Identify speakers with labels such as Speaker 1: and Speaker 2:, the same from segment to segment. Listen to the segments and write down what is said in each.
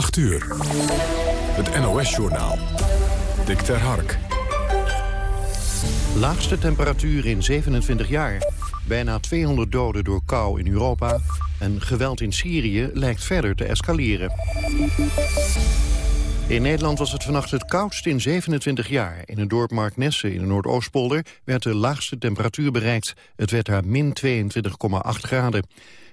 Speaker 1: 8 uur. Het NOS-journaal. Dick ter Hark.
Speaker 2: Laagste temperatuur in 27 jaar. Bijna 200 doden door kou in Europa. En geweld in Syrië lijkt verder te escaleren. In Nederland was het vannacht het koudst in 27 jaar. In het dorp Marknesse in de Noordoostpolder werd de laagste temperatuur bereikt. Het werd daar min 22,8 graden.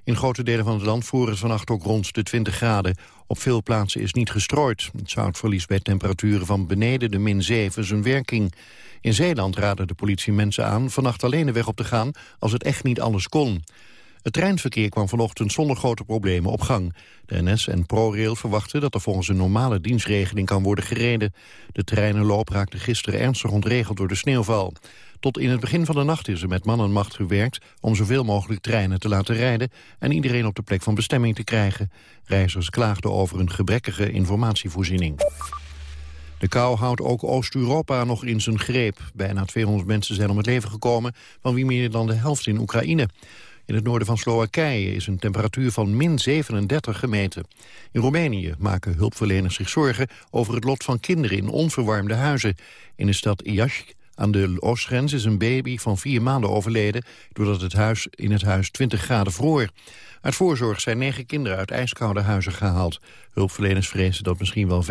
Speaker 2: In grote delen van het land voeren het vannacht ook rond de 20 graden. Op veel plaatsen is niet gestrooid. Het zout verliest bij temperaturen van beneden de min 7 zijn werking. In Zeeland raadde de politie mensen aan vannacht alleen de weg op te gaan als het echt niet anders kon. Het treinverkeer kwam vanochtend zonder grote problemen op gang. De NS en ProRail verwachten dat er volgens een normale dienstregeling kan worden gereden. De treinenloop raakte gisteren ernstig ontregeld door de sneeuwval. Tot in het begin van de nacht is er met man en macht gewerkt om zoveel mogelijk treinen te laten rijden en iedereen op de plek van bestemming te krijgen. Reizigers klaagden over een gebrekkige informatievoorziening. De kou houdt ook Oost-Europa nog in zijn greep. Bijna 200 mensen zijn om het leven gekomen, van wie meer dan de helft in Oekraïne. In het noorden van Slowakije is een temperatuur van min 37 gemeten. In Roemenië maken hulpverleners zich zorgen over het lot van kinderen in onverwarmde huizen. In de stad Iași aan de oostgrens is een baby van vier maanden overleden... doordat het huis in het huis 20 graden vroor. Uit voorzorg zijn negen kinderen uit ijskoude huizen gehaald. Hulpverleners vrezen dat misschien wel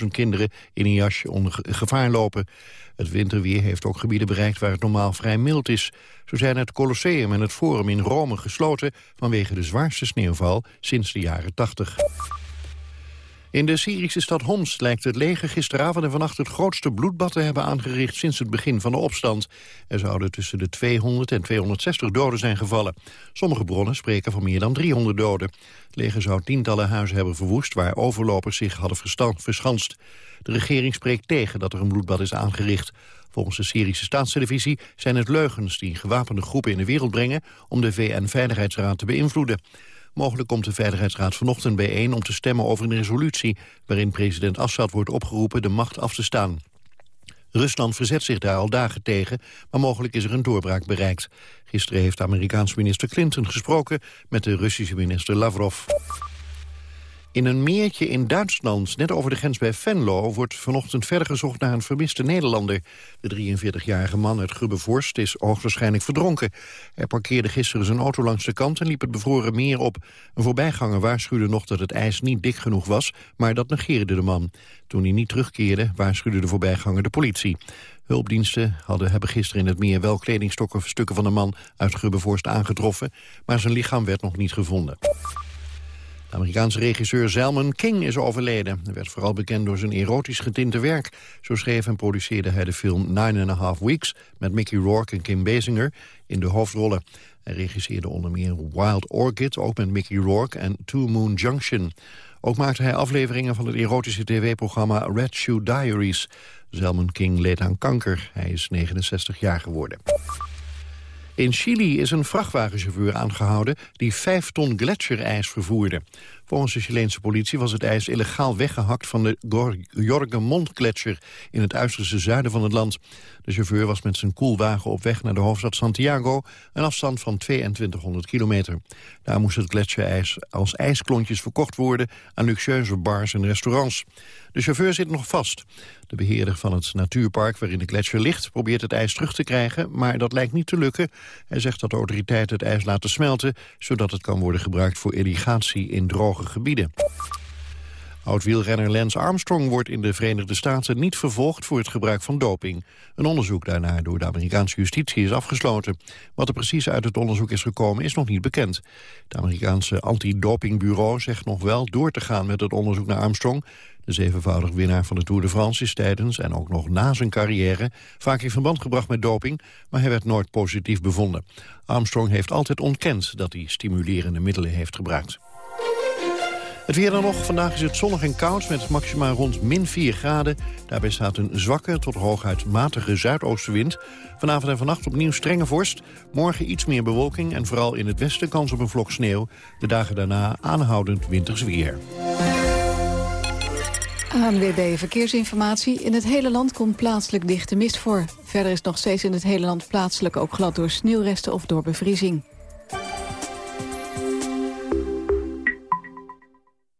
Speaker 2: 15.000 kinderen in een jasje onder gevaar lopen. Het winterweer heeft ook gebieden bereikt waar het normaal vrij mild is. Zo zijn het Colosseum en het Forum in Rome gesloten... vanwege de zwaarste sneeuwval sinds de jaren 80. In de Syrische stad Homs lijkt het leger gisteravond en vannacht het grootste bloedbad te hebben aangericht sinds het begin van de opstand. Er zouden tussen de 200 en 260 doden zijn gevallen. Sommige bronnen spreken van meer dan 300 doden. Het leger zou tientallen huizen hebben verwoest waar overlopers zich hadden verschanst. De regering spreekt tegen dat er een bloedbad is aangericht. Volgens de Syrische staatstelevisie zijn het leugens die gewapende groepen in de wereld brengen om de VN-veiligheidsraad te beïnvloeden. Mogelijk komt de Veiligheidsraad vanochtend bijeen om te stemmen over een resolutie... waarin president Assad wordt opgeroepen de macht af te staan. Rusland verzet zich daar al dagen tegen, maar mogelijk is er een doorbraak bereikt. Gisteren heeft de Amerikaanse minister Clinton gesproken met de Russische minister Lavrov. In een meertje in Duitsland, net over de grens bij Venlo... wordt vanochtend verder gezocht naar een vermiste Nederlander. De 43-jarige man uit Grubbevorst is hoogstwaarschijnlijk verdronken. Hij parkeerde gisteren zijn auto langs de kant en liep het bevroren meer op. Een voorbijganger waarschuwde nog dat het ijs niet dik genoeg was... maar dat negeerde de man. Toen hij niet terugkeerde, waarschuwde de voorbijganger de politie. Hulpdiensten hadden, hebben gisteren in het meer wel kledingstokken stukken van de man uit Grubbevorst aangetroffen... maar zijn lichaam werd nog niet gevonden. De Amerikaanse regisseur Zelman King is overleden. Hij werd vooral bekend door zijn erotisch getinte werk. Zo schreef en produceerde hij de film Nine and a Half Weeks... met Mickey Rourke en Kim Basinger in de hoofdrollen. Hij regisseerde onder meer Wild Orchid, ook met Mickey Rourke... en Two Moon Junction. Ook maakte hij afleveringen van het erotische tv-programma Red Shoe Diaries. Zelman King leed aan kanker. Hij is 69 jaar geworden. In Chili is een vrachtwagenchauffeur aangehouden die vijf ton gletsjerijs vervoerde. Volgens de Chileense politie was het ijs illegaal weggehakt van de Jorgemont-gletsjer in het uiterste zuiden van het land. De chauffeur was met zijn koelwagen op weg naar de hoofdstad Santiago, een afstand van 2200 kilometer. Daar moest het gletsjerijs als ijsklontjes verkocht worden aan luxueuze bars en restaurants. De chauffeur zit nog vast. De beheerder van het natuurpark waarin de gletsjer ligt... probeert het ijs terug te krijgen, maar dat lijkt niet te lukken. Hij zegt dat de autoriteiten het ijs laten smelten... zodat het kan worden gebruikt voor irrigatie in droge gebieden. Oud-wielrenner Lance Armstrong wordt in de Verenigde Staten niet vervolgd voor het gebruik van doping. Een onderzoek daarnaar door de Amerikaanse justitie is afgesloten. Wat er precies uit het onderzoek is gekomen is nog niet bekend. Het Amerikaanse antidopingbureau zegt nog wel door te gaan met het onderzoek naar Armstrong. De zevenvoudig winnaar van de Tour de France is tijdens en ook nog na zijn carrière vaak in verband gebracht met doping, maar hij werd nooit positief bevonden. Armstrong heeft altijd ontkend dat hij stimulerende middelen heeft gebruikt. Het weer dan nog. Vandaag is het zonnig en koud met maximaal rond min 4 graden. Daarbij staat een zwakke tot hooguit matige zuidoostenwind. Vanavond en vannacht opnieuw strenge vorst. Morgen iets meer bewolking en vooral in het westen kans op een vlok sneeuw. De dagen daarna aanhoudend winters weer.
Speaker 3: ANWB Verkeersinformatie. In het hele land komt plaatselijk dichte mist voor. Verder is nog steeds in het hele land plaatselijk ook glad door sneeuwresten of door bevriezing.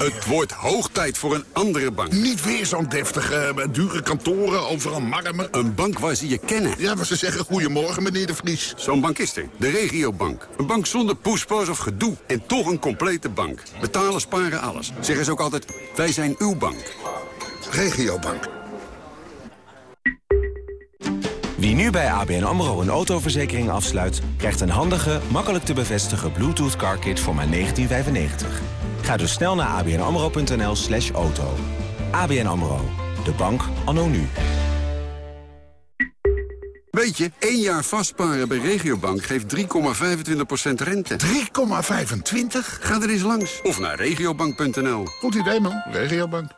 Speaker 4: Het wordt hoog tijd voor een andere bank.
Speaker 5: Niet weer zo'n deftige, dure kantoren, overal marmer.
Speaker 4: Een bank waar ze je kennen.
Speaker 5: Ja, waar ze zeggen goedemorgen, meneer de Vries.
Speaker 4: Zo'n bank is er. De regiobank. Een bank zonder poespas of gedoe. En toch een complete bank. Betalen, sparen, alles. Zeggen ze ook altijd, wij zijn uw bank.
Speaker 5: Regiobank.
Speaker 6: Wie nu bij ABN AMRO een autoverzekering afsluit... krijgt een handige, makkelijk te bevestigen Bluetooth car kit voor maar 1995. Ga dus snel naar abnamro.nl slash auto. ABN AMRO, de bank anno nu.
Speaker 4: Weet je, één jaar vastparen bij Regiobank geeft 3,25% rente.
Speaker 5: 3,25?
Speaker 4: Ga er eens langs. Of naar regiobank.nl.
Speaker 5: Goed idee, man. Regiobank.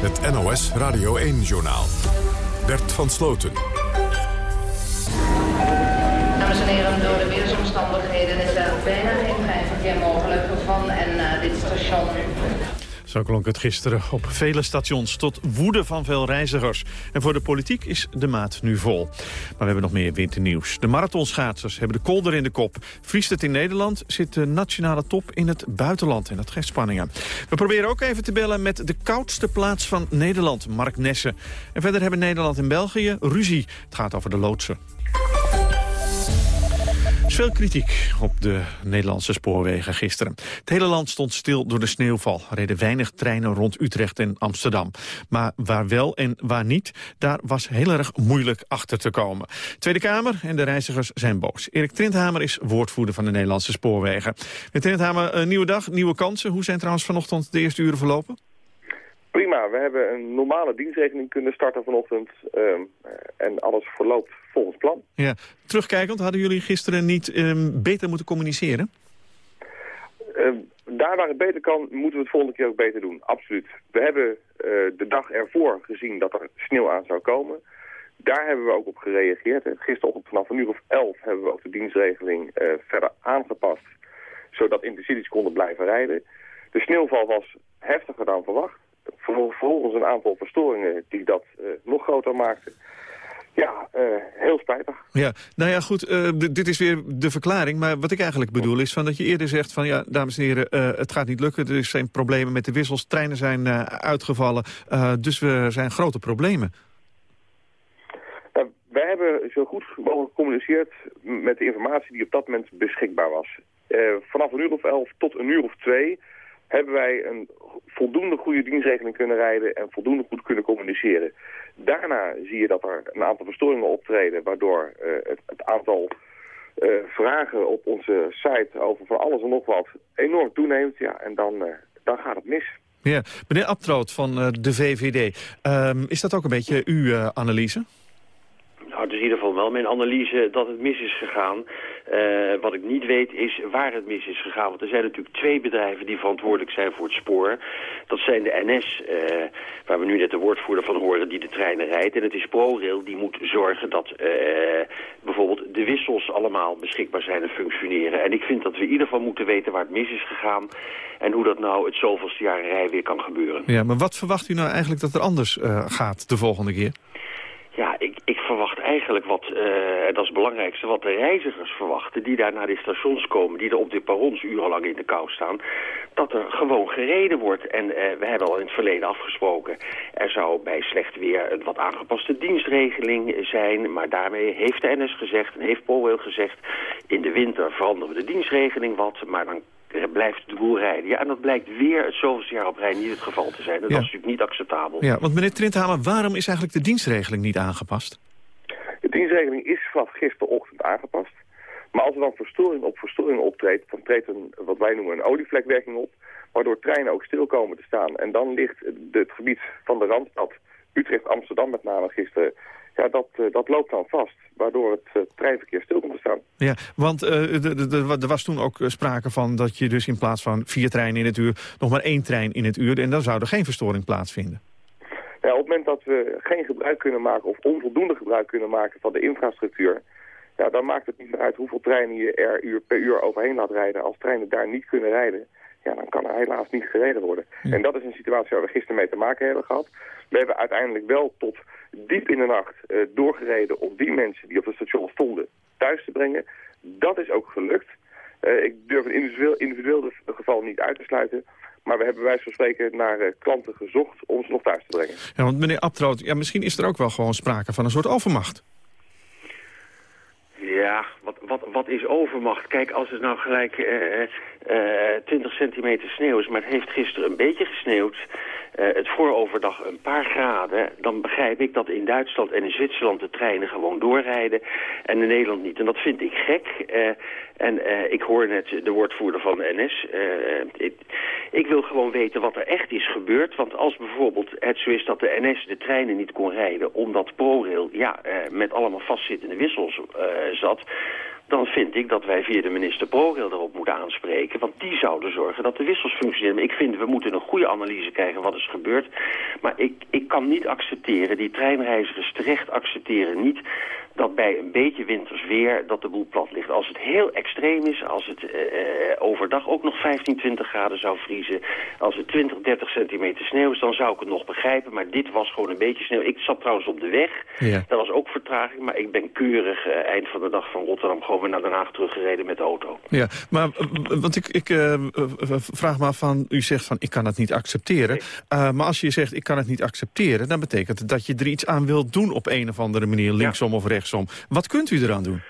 Speaker 1: Het NOS Radio 1-journaal. Bert van Sloten.
Speaker 7: Bijna geen treinverkeer mogelijk van en dit station.
Speaker 8: Zo klonk het gisteren op vele stations tot woede van veel reizigers. En voor de politiek is de maat nu vol. Maar we hebben nog meer winternieuws. De marathonschaatsers hebben de kolder in de kop. Vriest het in Nederland, zit de nationale top in het buitenland. En dat geeft spanningen. We proberen ook even te bellen met de koudste plaats van Nederland, Mark Nessen. En verder hebben Nederland en België ruzie. Het gaat over de loodsen veel kritiek op de Nederlandse spoorwegen gisteren. Het hele land stond stil door de sneeuwval. Er reden weinig treinen rond Utrecht en Amsterdam. Maar waar wel en waar niet, daar was heel erg moeilijk achter te komen. Tweede Kamer en de reizigers zijn boos. Erik Trindhamer is woordvoerder van de Nederlandse spoorwegen. Meneer Trindhamer, een nieuwe dag, nieuwe kansen. Hoe zijn trouwens vanochtend de eerste uren verlopen?
Speaker 9: Prima, we hebben een normale dienstregeling kunnen starten vanochtend. Um, en alles verloopt volgens plan.
Speaker 8: Ja. Terugkijkend, hadden jullie gisteren niet um, beter moeten communiceren?
Speaker 9: Um, daar waar het beter kan, moeten we het volgende keer ook beter doen. Absoluut. We hebben uh, de dag ervoor gezien dat er sneeuw aan zou komen. Daar hebben we ook op gereageerd. Gisterochtend vanaf een uur of elf hebben we ook de dienstregeling uh, verder aangepast. Zodat intercities konden blijven rijden. De sneeuwval was heftiger dan verwacht. Vervolgens een aantal verstoringen die dat uh, nog groter maakten. Ja, uh, heel spijtig.
Speaker 8: Ja, nou ja, goed, uh, dit is weer de verklaring. Maar wat ik eigenlijk bedoel is van dat je eerder zegt van... ja, dames en heren, uh, het gaat niet lukken. Er zijn problemen met de wissels. Treinen zijn uitgevallen. dus we zijn grote problemen.
Speaker 9: Nou, wij hebben zo goed mogelijk gecommuniceerd met de informatie die op dat moment beschikbaar was. vanaf een uur of elf tot een uur of twee hebben wij een voldoende goede dienstregeling kunnen rijden en voldoende goed kunnen communiceren. Daarna zie je dat er een aantal verstoringen optreden, waardoor uh, het, het, aantal uh, vragen op onze site over van alles en nog wat enorm toeneemt. Ja, en dan, uh, dan gaat het mis.
Speaker 8: Ja, meneer Abtroot van de VVD, um, is dat ook een beetje uw analyse?
Speaker 10: Nou, het is in ieder geval wel mijn analyse dat het mis is gegaan. Uh, wat ik niet weet is waar het mis is gegaan. Want er zijn natuurlijk twee bedrijven die verantwoordelijk zijn voor het spoor. Dat zijn de NS, uh, waar we nu net de woordvoerder van horen, die de treinen rijdt. En het is ProRail die moet zorgen dat uh, bijvoorbeeld de wissels allemaal beschikbaar zijn en functioneren. En ik vind dat we in ieder geval moeten weten waar het mis is gegaan. En hoe dat nou het zoveelste jaar rij weer kan gebeuren.
Speaker 8: Ja, maar wat verwacht u nou eigenlijk dat er anders gaat de volgende keer?
Speaker 10: Ja, ik, ik verwacht eigenlijk wat, uh, dat is het belangrijkste, wat de reizigers verwachten... die daar naar de stations komen, die er op de perrons urenlang in de kou staan... dat er gewoon gereden wordt. En uh, we hebben al in het verleden afgesproken... er zou bij slecht weer een wat aangepaste dienstregeling zijn... maar daarmee heeft de NS gezegd en heeft ProRail gezegd... in de winter veranderen we de dienstregeling wat, maar dan blijft de boel rijden. Ja, en dat blijkt weer het zoveelste jaar op rij niet het geval te zijn. En dat is natuurlijk niet acceptabel.
Speaker 8: Ja, want meneer Trindhamer, waarom is eigenlijk de dienstregeling niet aangepast?
Speaker 9: De dienstregeling is vanaf gisterochtend aangepast. Maar als er dan verstoring op verstoring optreedt, dan treedt een, wat wij noemen een olievlekwerking op, waardoor treinen ook stil komen te staan. En dan ligt het gebied van de Randstad, Utrecht, Amsterdam met name gisteren, ja, dat, dat loopt dan vast. Waardoor het treinverkeer stil komt te staan.
Speaker 8: Ja, want er was toen ook sprake van dat je dus in plaats van vier treinen in het uur... nog maar één trein in het uur en dan zou er geen verstoring plaatsvinden.
Speaker 9: Ja, op het moment dat we geen gebruik kunnen maken of onvoldoende gebruik kunnen maken van de infrastructuur... Ja, dan maakt het niet meer uit hoeveel treinen je er uur per uur overheen laat rijden. Als treinen daar niet kunnen rijden, ja, dan kan er helaas niet gereden worden. En dat is een situatie waar we gisteren mee te maken hebben gehad. We hebben uiteindelijk wel tot diep in de nacht uh, doorgereden om die mensen die op het station stonden thuis te brengen. Dat is ook gelukt. Uh, ik durf een individueel, individueel geval niet uit te sluiten. Maar we hebben wijze van spreken naar uh, klanten gezocht om ze nog thuis te brengen.
Speaker 8: Ja, want meneer Abtroot, ja, misschien is er ook wel gewoon sprake van een soort overmacht.
Speaker 10: Ja, wat, wat, wat is overmacht? Kijk, als het nou gelijk uh, uh, 20 centimeter sneeuw is... maar het heeft gisteren een beetje gesneeuwd... Het vooroverdag een paar graden... dan begrijp ik dat in Duitsland en in Zwitserland de treinen gewoon doorrijden... en in Nederland niet. En dat vind ik gek. En ik hoor net de woordvoerder van de NS. Ik, ik, wil gewoon weten wat er echt is gebeurd. Want als bijvoorbeeld het zo is dat de NS de treinen niet kon rijden... omdat ProRail ja, met allemaal vastzittende wissels zat dan vind ik dat wij via de minister Progel erop moeten aanspreken. Want die zouden zorgen dat de wissels functioneren. Ik vind, we moeten een goede analyse krijgen wat is gebeurd. Maar ik, ik kan niet accepteren, die treinreizigers terecht accepteren niet dat bij een beetje winters weer dat de boel plat ligt. Als het heel extreem is, als het uh, overdag ook nog 15, 20 graden zou vriezen... als het 20, 30 centimeter sneeuw is, dan zou ik het nog begrijpen. Maar dit was gewoon een beetje sneeuw. Ik zat trouwens op de weg. Ja. Dat was ook vertraging, maar ik ben keurig uh, eind van de dag van Rotterdam... gewoon weer naar Den Haag teruggereden met de auto.
Speaker 8: Ja, maar want ik, ik vraag me af van... u zegt van ik kan het niet accepteren. maar als je zegt ik kan het niet accepteren... dan betekent het dat je er iets aan wilt doen op een of andere manier... linksom ja. of Wat kunt u eraan doen?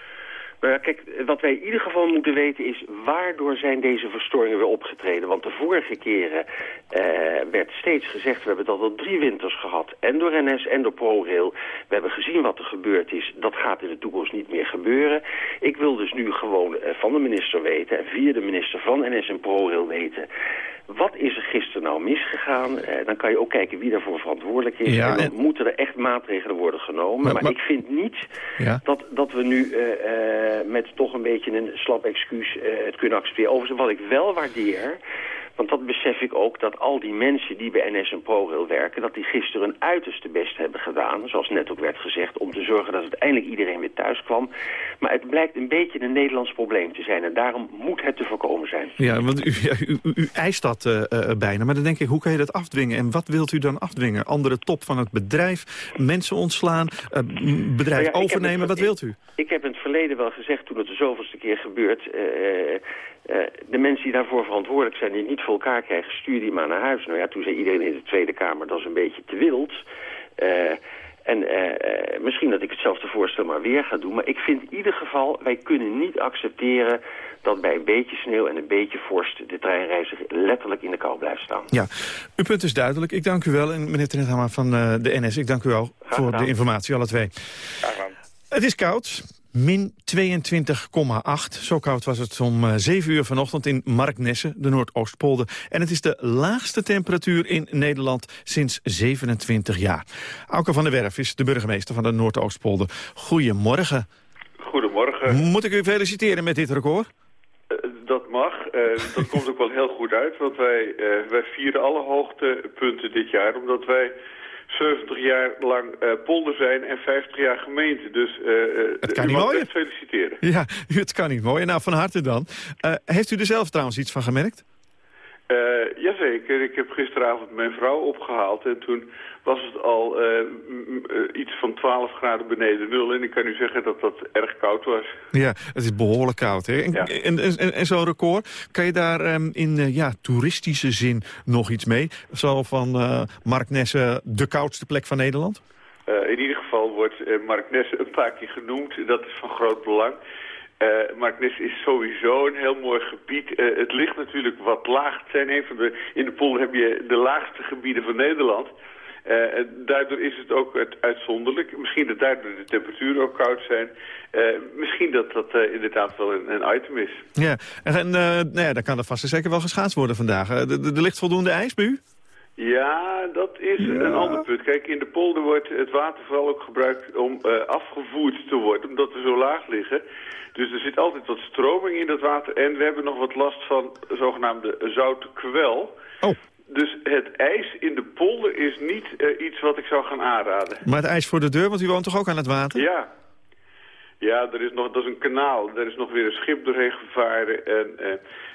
Speaker 10: Ja, kijk, wat wij in ieder geval moeten weten is... waardoor zijn deze verstoringen weer opgetreden? Want de vorige keren eh, werd steeds gezegd... we hebben dat al drie winters gehad. En door NS en door ProRail. We hebben gezien wat er gebeurd is. Dat gaat in de toekomst niet meer gebeuren. Ik wil dus nu gewoon uh, van de minister weten... en via de minister van NS en ProRail weten... Wat is er gisteren nou misgegaan? Uh, dan kan je ook kijken wie daarvoor verantwoordelijk is. Ja, en dan en... moeten er echt maatregelen worden genomen. Maar, maar, maar ik vind niet ja. dat, dat we nu uh, uh, met toch een beetje een slap excuus het kunnen accepteren. Overigens, wat ik wel waardeer... Want dat besef ik ook, dat al die mensen die bij NS en ProRail werken... dat die gisteren hun uiterste best hebben gedaan, zoals net ook werd gezegd... om te zorgen dat uiteindelijk iedereen weer thuis kwam. Maar het blijkt een beetje een Nederlands probleem te zijn. En daarom moet het te voorkomen zijn.
Speaker 8: Ja, want u, u, u, u eist dat uh, uh, bijna. Maar dan denk ik, hoe kan je dat afdwingen? En wat wilt u dan afdwingen? Andere top van het bedrijf, mensen ontslaan, uh, bedrijf nou ja, overnemen, wat wilt u?
Speaker 10: Ik heb in het verleden wel gezegd, toen het de zoveelste keer gebeurt... Uh, de mensen die daarvoor verantwoordelijk zijn, die niet voor elkaar krijgen, stuur die maar naar huis. Nou ja, toen zei iedereen in de Tweede Kamer, dat is een beetje te wild. Uh, en uh, misschien dat ik hetzelfde voorstel maar weer ga doen. Maar ik vind in ieder geval, wij kunnen niet accepteren dat bij een beetje sneeuw en een beetje vorst de treinreiziger letterlijk in de kou blijft staan.
Speaker 8: Ja, uw punt is duidelijk. Ik dank u wel. En meneer Tenethama van de NS, ik dank u wel voor de informatie, alle twee. Het is koud. Min 22,8. Zo koud was het om 7 uur vanochtend in Marknesse, de Noordoostpolder. En het is de laagste temperatuur in Nederland sinds 27 jaar. Auke van der Werf is de burgemeester van de Noordoostpolder. Goedemorgen.
Speaker 11: Goedemorgen.
Speaker 8: Moet ik u feliciteren met dit record?
Speaker 11: Uh, dat mag. Uh, dat komt ook wel heel goed uit. Want wij, uh, wij vieren alle hoogtepunten dit jaar. Omdat wij 70 jaar lang uh, polder zijn en 50 jaar gemeente. Dus uh,
Speaker 8: het kan niet mooi.
Speaker 11: feliciteren.
Speaker 8: Ja, het kan niet mooi. Nou, van harte dan. Heeft u er zelf trouwens iets van gemerkt?
Speaker 11: Uh, jazeker. Ik heb gisteravond mijn vrouw opgehaald en toen was het al uh, iets van 12 graden beneden nul. En ik kan u zeggen dat dat erg koud was.
Speaker 8: Ja, het is behoorlijk koud. Hè? En, ja. en, en, en zo'n record, kan je daar um, in uh, ja, toeristische zin nog iets mee? Zo van uh, Marknesse de koudste plek van Nederland?
Speaker 11: in ieder geval wordt Marknesse een paar keer genoemd. Dat is van groot belang. Uh, Marknes is sowieso een heel mooi gebied. Uh, het ligt natuurlijk wat laag. Zijn in de polder heb je de laagste gebieden van Nederland. Uh, daardoor is het ook het uitzonderlijk. Misschien dat daardoor de temperaturen ook koud zijn. misschien dat dat inderdaad wel een, een, item is.
Speaker 8: Ja, en nou ja, dan kan er vast zeker wel geschaatst worden vandaag. Er ligt voldoende ijs bij?
Speaker 11: Ja, dat is een ander punt. Kijk, in de polder wordt het water vooral ook gebruikt om uh, afgevoerd te worden, omdat we zo laag liggen. Dus er zit altijd wat stroming in dat water en we hebben nog wat last van zogenaamde zoute kwel.
Speaker 8: Oh.
Speaker 11: Dus het ijs in de polder is niet uh, iets wat ik zou gaan aanraden.
Speaker 8: Maar het ijs voor de deur, want u woont toch ook aan het water?
Speaker 11: Ja, ja, er is nog, dat is een kanaal. Er is nog weer een schip doorheen gevaren. En uh,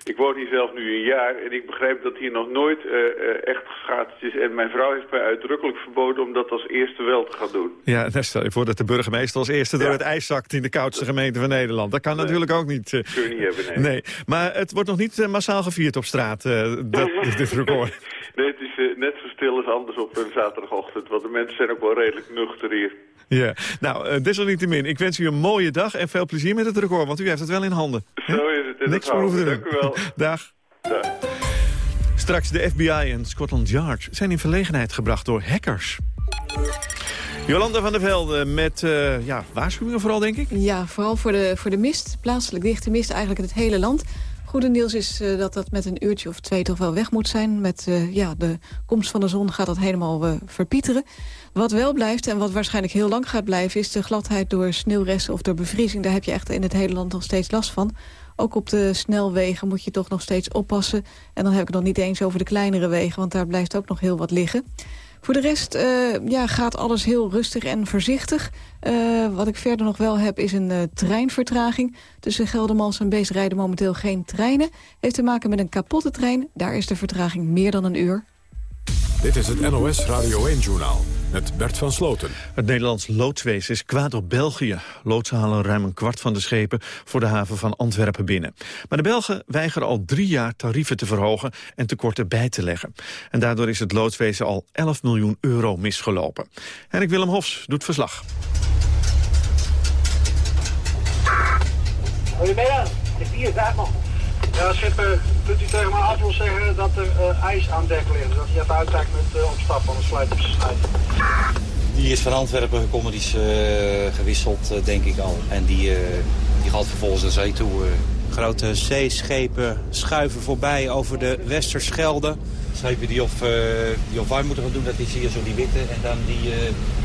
Speaker 11: ik woon hier zelf nu een jaar en ik begrijp dat hier nog nooit uh, uh, echt geschaatst is. En mijn vrouw heeft mij uitdrukkelijk verboden om dat als eerste wel te gaan doen.
Speaker 8: Ja, stel je voor dat de burgemeester als eerste ja. door het ijs zakt in de koudste gemeente van Nederland. Dat kan nee. natuurlijk ook niet.
Speaker 11: Dat kun je niet hebben, nee.
Speaker 8: nee. Maar het wordt nog niet massaal gevierd op straat, dat, dit record.
Speaker 11: Nee, het is net zo stil als anders op een zaterdagochtend. Want de mensen zijn ook wel redelijk nuchter hier.
Speaker 8: Ja, nou, uh, desalniettemin. Ik wens u een mooie dag en veel plezier met het record, want u heeft het wel in handen.
Speaker 11: Zo is het.
Speaker 8: Niks voor hoeven te
Speaker 11: doen. Dank u wel.
Speaker 8: Dag.
Speaker 11: Dag.
Speaker 8: Straks de FBI en Scotland Yard zijn in verlegenheid gebracht door hackers. Jolanda van der Velde met uh, ja, waarschuwingen vooral, denk ik?
Speaker 3: Ja, vooral voor de, voor de mist. Plaatselijk dichte mist eigenlijk in het hele land. Goede nieuws is uh, dat dat met een uurtje of twee toch wel weg moet zijn. Met uh, ja, de komst van de zon gaat dat helemaal uh, verpieteren. Wat wel blijft en wat waarschijnlijk heel lang gaat blijven... is de gladheid door sneeuwresten of door bevriezing. Daar heb je echt in het hele land nog steeds last van. Ook op de snelwegen moet je toch nog steeds oppassen. En dan heb ik het nog niet eens over de kleinere wegen... want daar blijft ook nog heel wat liggen. Voor de rest uh, ja, gaat alles heel rustig en voorzichtig. Uh, wat ik verder nog wel heb is een uh, treinvertraging. Tussen Geldermals en Beest rijden momenteel geen treinen. Heeft te maken met een kapotte trein. Daar is de vertraging meer dan een uur.
Speaker 1: Dit is het NOS Radio 1-journaal met Bert van Sloten.
Speaker 8: Het Nederlands loodswezen is kwaad op België. Loodsen halen ruim een kwart van de schepen voor de haven van Antwerpen binnen. Maar de Belgen weigeren al drie jaar tarieven te verhogen en tekorten bij te leggen. En daardoor is het loodswezen al 11 miljoen euro misgelopen. Henrik Willem Hofs doet verslag.
Speaker 12: Goedemiddag, het is hier, zeg maar. Ja, Schipper, kunt u tegen mij af wil zeggen dat er uh, ijs aan dek ligt? Dat je even uitkijkt met uh, opstappen, anders sluit op snijden.
Speaker 13: Die is van Antwerpen gekomen, die is uh, gewisseld, denk ik al. En die, die gaat vervolgens naar zee toe. Grote zeeschepen schuiven voorbij over de Westerschelde. Schepen die of, die of wij moeten gaan doen, dat is hier zo die witte. En dan die,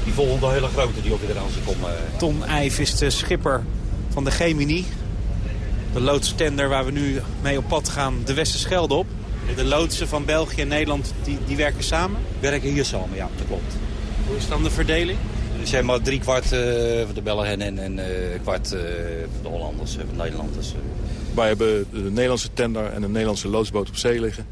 Speaker 13: die volgende hele grote die ook weer aan ze komen. Ton Eijf is de schipper van de Gemini de loodstender waar we nu mee op pad gaan de Westerschelde op. De loodsen van België en Nederland die, die werken samen? Werken hier samen, ja, dat klopt. Hoe is dan de verdeling? Zeg maar drie kwart uh, voor de Belgen en een uh, kwart uh, voor de Hollanders, de Nederlanders.
Speaker 14: Wij hebben de Nederlandse tender en een Nederlandse loodsboot op zee liggen.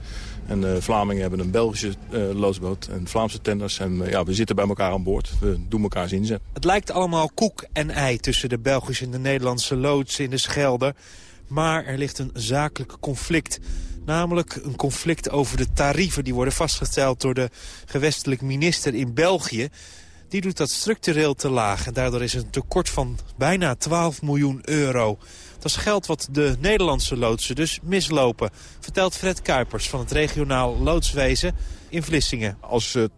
Speaker 14: En de Vlamingen hebben een Belgische uh, loodsboot en Vlaamse tenders. En uh, ja, we zitten bij elkaar aan boord. We doen elkaars inzet.
Speaker 15: Het lijkt allemaal koek en ei tussen de Belgische en de Nederlandse loods in de Schelde. Maar er ligt een zakelijk conflict. Namelijk een conflict over de tarieven die worden vastgesteld door de gewestelijk minister in België. Die doet dat structureel te laag en daardoor is een tekort van bijna 12 miljoen euro. Dat is geld wat de Nederlandse loodsen dus mislopen, vertelt Fred Kuipers van het regionaal loodswezen in Vlissingen.
Speaker 14: Als het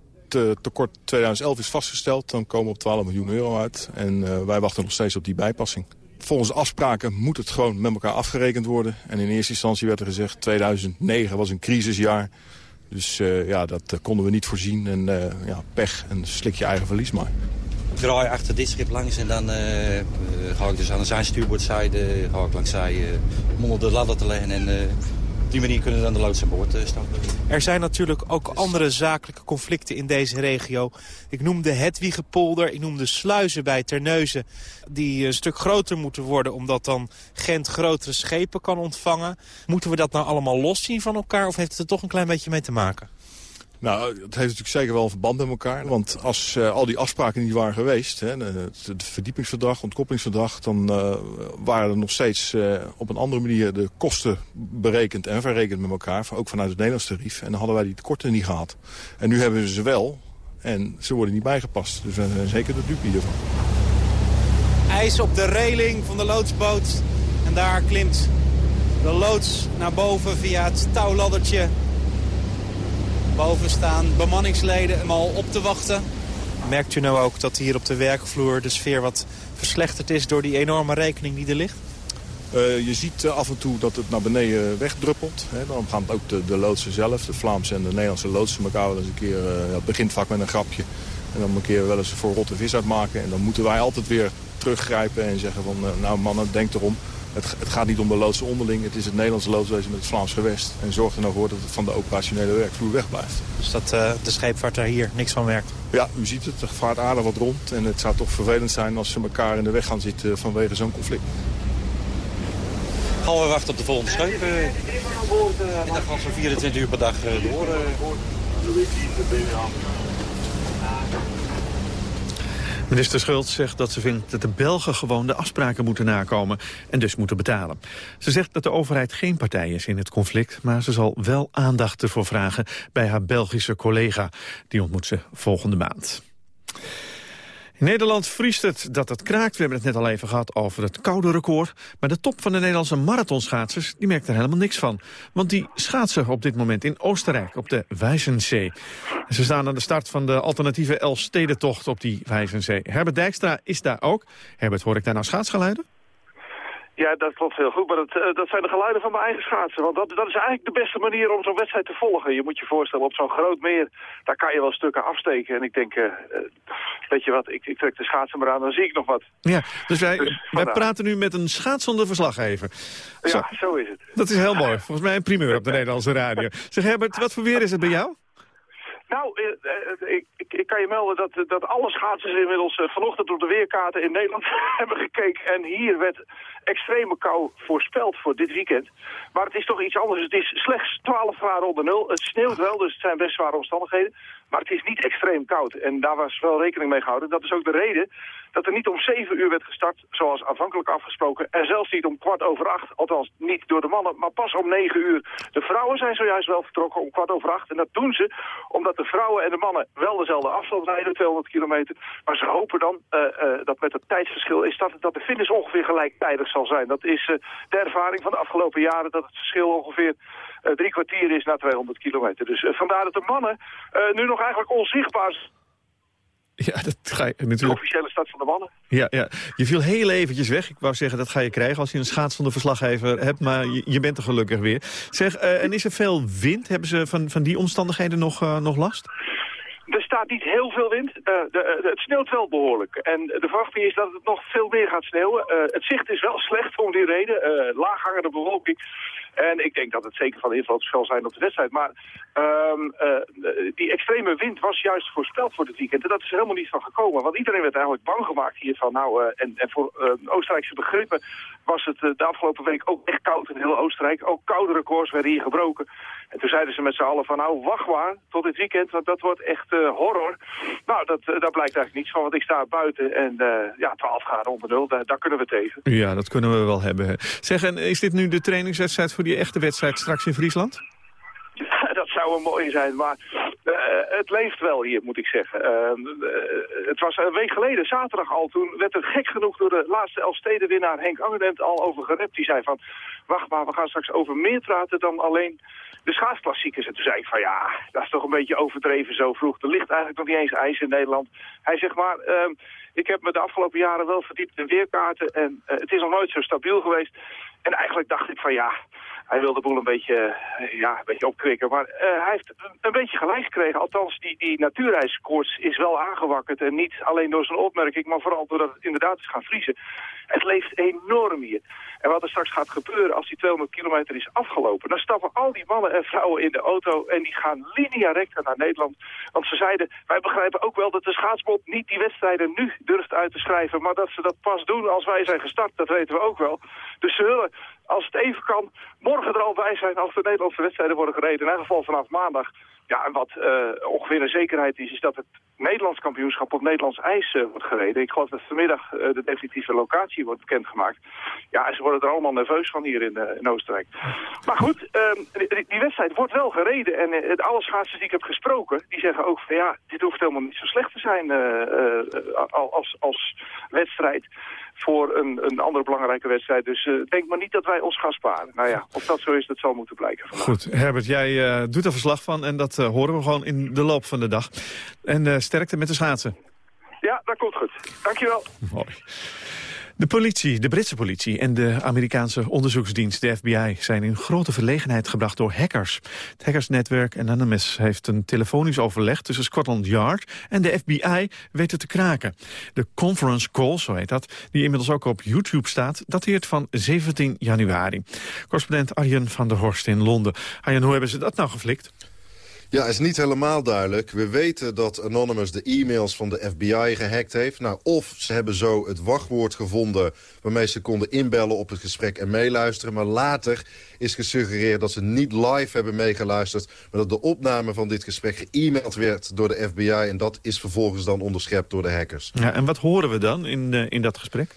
Speaker 14: tekort 2011 is vastgesteld, dan komen we op 12 miljoen euro uit. En uh, wij wachten nog steeds op die bijpassing volgens afspraken moet het gewoon met elkaar afgerekend worden. En in eerste instantie werd er gezegd 2009 was een crisisjaar. Dus uh, ja, dat uh, konden we niet voorzien. En uh, ja, pech en slik je eigen verlies maar.
Speaker 13: Ik draai achter dit schip langs en dan ga ik dus aan de zijn stuurboordzijde ga ik langs zij om onder de ladder te leggen en op die manier kunnen dan de loods aan boord stappen.
Speaker 15: Er zijn natuurlijk ook andere zakelijke conflicten in deze regio. Ik noemde Hedwigepolder, ik noemde sluizen bij Terneuzen... die een stuk groter moeten worden... omdat dan Gent grotere schepen kan ontvangen. Moeten we dat nou allemaal loszien van elkaar... of heeft het er toch een klein beetje mee te maken?
Speaker 14: Nou, het heeft natuurlijk zeker wel een verband met elkaar. Want als uh, al die afspraken niet waren geweest, hè, het verdiepingsverdrag, het ontkoppingsverdrag... dan uh, waren er nog steeds uh, op een andere manier de kosten berekend en verrekend met elkaar. Ook vanuit het Nederlands tarief. En dan hadden wij die tekorten niet gehad. En nu hebben we ze wel en ze worden niet bijgepast. Dus we zijn zeker de dupe hiervan.
Speaker 15: IJs op de reling van de loodsboot. En daar klimt de loods naar boven via het touwladdertje Boven staan bemanningsleden hem al op te wachten. Merkt u nou ook dat hier op de werkvloer de sfeer wat verslechterd is door die enorme rekening die er ligt?
Speaker 14: Uh, je ziet uh, af en toe dat het naar beneden wegdruppelt. Hè. Dan gaan ook de, de loodsen zelf, de Vlaamse en de Nederlandse loodsen elkaar wel eens een keer... Uh, het begint vaak met een grapje. En dan een keer wel eens voor rotte vis uitmaken. En dan moeten wij altijd weer teruggrijpen en zeggen van... nou mannen, denk erom. Het, het, gaat niet om de loodsen onderling. Het is het Nederlandse loodswezen met het Vlaams gewest. En zorg er nou voor dat het van de operationele werkvloer wegblijft.
Speaker 15: Dus dat de scheepvaart daar hier niks van merkt?
Speaker 14: Ja, u ziet het. Er vaart aardig wat rond. En het zou toch vervelend zijn als ze elkaar in de weg gaan zitten vanwege zo'n conflict.
Speaker 13: Gaan we wachten op de volgende scheep. Uh, en dan gaan ze 24 uur per dag uh, door.
Speaker 8: Minister Schultz zegt dat ze vindt dat de Belgen gewoon de afspraken moeten nakomen en dus moeten betalen. Ze zegt dat de overheid geen partij is in het conflict, maar ze zal wel aandacht ervoor vragen bij haar Belgische collega. Die ontmoet ze volgende maand. Nederland vriest het dat het kraakt. We hebben het net al even gehad over het koude record. Maar de top van de Nederlandse marathonschaatsers die merkt er helemaal niks van. Want die schaatsen op dit moment in Oostenrijk op de Wijzenzee. ze staan aan de start van de alternatieve Elfstedentocht op die Wijzenzee. Herbert Dijkstra is daar ook. Herbert, hoor ik daar nou schaatsgeluiden?
Speaker 16: Ja, dat klopt heel goed. Maar dat, uh, dat zijn de geluiden van mijn eigen schaatsen. Want dat, dat is eigenlijk de beste manier om zo'n wedstrijd te volgen. Je moet je voorstellen, op zo'n groot meer, daar kan je wel stukken afsteken. En ik denk, uh, weet je wat, ik, ik, trek de schaatsen maar aan, dan zie ik nog wat.
Speaker 8: Ja, dus wij, dus, wij praten nu met een schaatsende verslagengever.
Speaker 16: Zo. Ja, zo is het.
Speaker 8: Dat is heel mooi. Volgens mij een primeur op de Nederlandse radio. Zeg Herbert, wat voor weer is het bij jou?
Speaker 16: Nou, ik, ik, ik, kan je melden dat, dat alle schaatsers inmiddels vanochtend op de weerkaarten in Nederland hebben gekeken. En hier werd extreme kou voorspeld voor dit weekend. Maar het is toch iets anders. Het is slechts 12 graden onder nul. Het sneeuwt wel, dus het zijn best zware omstandigheden. Maar het is niet extreem koud. En daar was wel rekening mee gehouden. Dat is ook de reden dat er niet om 7 uur werd gestart, zoals aanvankelijk afgesproken. En zelfs niet om kwart over acht, althans niet door de mannen, maar pas om 9 uur. De vrouwen zijn zojuist wel vertrokken om kwart over acht. En dat doen ze omdat de vrouwen en de mannen wel dezelfde afstand rijden, 200 kilometer. Maar ze hopen dan uh, uh, dat met het tijdsverschil is dat, de finish ongeveer gelijktijdig zal zijn. Dat is uh, de ervaring van de afgelopen jaren dat het verschil ongeveer drie kwartier is na 200 kilometer. Dus vandaar dat de mannen nu nog eigenlijk onzichtbaar
Speaker 8: ja, dat ga je natuurlijk... De
Speaker 16: officiële stad van de mannen.
Speaker 8: Ja, ja, je viel heel eventjes weg. Ik wou zeggen, dat ga je krijgen als je een schaatsende verslaggever hebt. Maar je, je bent er gelukkig weer. Zeg, uh, en is er veel wind? Hebben ze van, van die omstandigheden nog, uh, nog last?
Speaker 16: Er staat niet heel veel wind. Uh, de, het sneeuwt wel behoorlijk. En de verwachting is dat het nog veel meer gaat sneeuwen. het zicht is wel slecht om die reden. laaghangende bewolking. En ik denk dat het zeker van invloed zal zijn op de wedstrijd. Maar um, uh, die extreme wind was juist voorspeld voor dit weekend. En dat is er helemaal niet van gekomen. Want iedereen werd eigenlijk bang gemaakt hier van nou... Uh, en, en voor uh, Oostenrijkse begrippen was het de afgelopen week ook echt koud in heel Oostenrijk. Ook koude records werden hier gebroken. En toen zeiden ze met z'n allen van nou wacht maar tot dit weekend. Want dat wordt echt horror. Nou, dat, daar blijkt eigenlijk niets van. Want ik sta buiten en ja, 12 graden onder nul. Daar, daar kunnen we tegen.
Speaker 8: Ja, dat kunnen we wel hebben. Zeg, en is dit nu de trainingswedstrijd voor die echte wedstrijd straks in Friesland?
Speaker 16: dat zou een mooie zijn, maar uh, het leeft wel hier, moet ik zeggen. Uh, uh, het was een week geleden, zaterdag al, toen werd er gek genoeg door de laatste Elfstedenwinnaar Henk Angenent al over gerept. Die zei van, wacht maar, we gaan straks over meer praten dan alleen de schaatsklassiekers. En toen zei ik van, ja, dat is toch een beetje overdreven zo vroeg. Er ligt eigenlijk nog niet eens ijs in Nederland. Hij zegt maar, ehm, ik heb me de afgelopen jaren wel verdiept in weerkaarten en het is nog nooit zo stabiel geweest. En eigenlijk dacht ik van, ja hij wil de boel een beetje, ja, een beetje opkrikken. Maar uh, hij heeft een beetje gelijk gekregen. Althans, die, die is wel aangewakkerd. En niet alleen door zijn opmerking, maar vooral doordat het inderdaad is gaan vriezen. Het leeft enorm hier. En wat er straks gaat gebeuren als die 200 kilometer is afgelopen... dan stappen al die mannen en vrouwen in de auto en die gaan linea recta naar Nederland. Want ze zeiden, wij begrijpen ook wel dat de schaatsbond niet die wedstrijden nu durft uit te schrijven... maar dat ze dat pas doen als wij zijn gestart, dat weten we ook wel. Dus ze willen als het even kan, morgen er al bij zijn als de Nederlandse wedstrijden worden gereden. In ieder geval vanaf maandag. Ja, en wat uh, ongeveer een zekerheid is, is dat het Nederlands kampioenschap op Nederlands ijs uh, wordt gereden. Ik geloof dat vanmiddag uh, de definitieve locatie wordt bekendgemaakt. Ja, ze worden er allemaal nerveus van hier in, in Oostenrijk. Maar goed, ehm, die, wedstrijd wordt wel gereden. En alle schaatsers die ik heb gesproken, die zeggen ook van ja, dit hoeft helemaal niet zo slecht te zijn als, als wedstrijd voor een, een andere belangrijke wedstrijd. Dus uh, denk maar niet dat wij ons gaan sparen. Nou ja, of dat zo is, dat zal moeten blijken vandaag.
Speaker 8: Goed, Herbert, jij uh, doet er verslag van en dat uh, horen we gewoon in de loop van de dag. En sterkte met de schaatsen.
Speaker 16: Ja, dat komt goed. Dankjewel.
Speaker 8: Mooi. De politie, de Britse politie en de Amerikaanse onderzoeksdienst, de FBI... zijn in grote verlegenheid gebracht door hackers. Het hackersnetwerk Anonymous heeft een telefonisch overleg... tussen Scotland Yard en de FBI weten te kraken. De conference call, zo heet dat, die inmiddels ook op YouTube staat... dateert van 17 januari. Correspondent Arjen van der Horst in Londen. Arjen, hoe hebben ze dat nou geflikt?
Speaker 17: Ja, is niet helemaal duidelijk. We weten dat Anonymous de e-mails van de FBI gehackt heeft. Nou, of ze hebben zo het wachtwoord gevonden... waarmee ze konden inbellen op het gesprek en meeluisteren. Maar later is gesuggereerd dat ze niet live hebben meegeluisterd... maar dat de opname van dit gesprek ge werd door de FBI... en dat is vervolgens dan onderschept door de hackers.
Speaker 8: Ja, en wat horen we dan in, uh, in dat gesprek?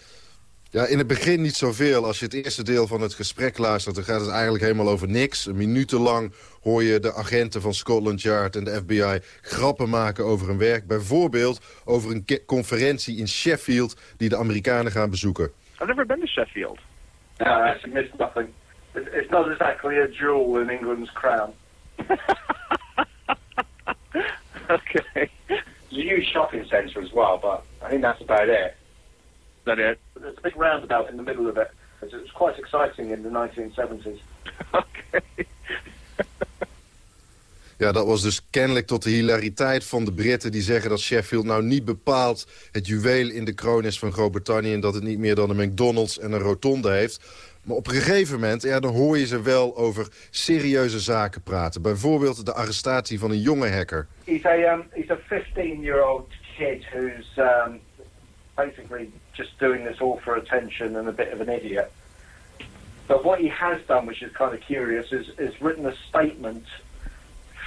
Speaker 17: Ja, in het begin niet zoveel. Als je het eerste deel van het gesprek luistert... dan gaat het eigenlijk helemaal over niks. Minutenlang hoor je de agenten van Scotland Yard en de FBI... grappen maken over hun werk. Bijvoorbeeld over een conferentie in Sheffield... die de Amerikanen gaan bezoeken.
Speaker 16: I've never been to Sheffield.
Speaker 18: No, actually missed nothing. It's not exactly a jewel in England's crown.
Speaker 16: okay.
Speaker 18: It's a huge shopping centre as well, but I think that's about it.
Speaker 16: That it?
Speaker 18: There's a big roundabout in the middle of it. It was quite exciting in the 1970s.
Speaker 16: Okay.
Speaker 17: Ja, dat was dus kennelijk tot de hilariteit van de Britten... die zeggen dat Sheffield nou niet bepaald het juweel in de kroon is van Groot-Brittannië... en dat het niet meer dan een McDonald's en een rotonde heeft. Maar op een gegeven moment, ja, dan hoor je ze wel over serieuze zaken praten. Bijvoorbeeld de arrestatie van een jonge hacker.
Speaker 18: He's a, um, he's a 15-year-old kid who's um, basically just doing this all for attention and a bit of an idiot. But what he has done, which is kind of curious, is, is written a statement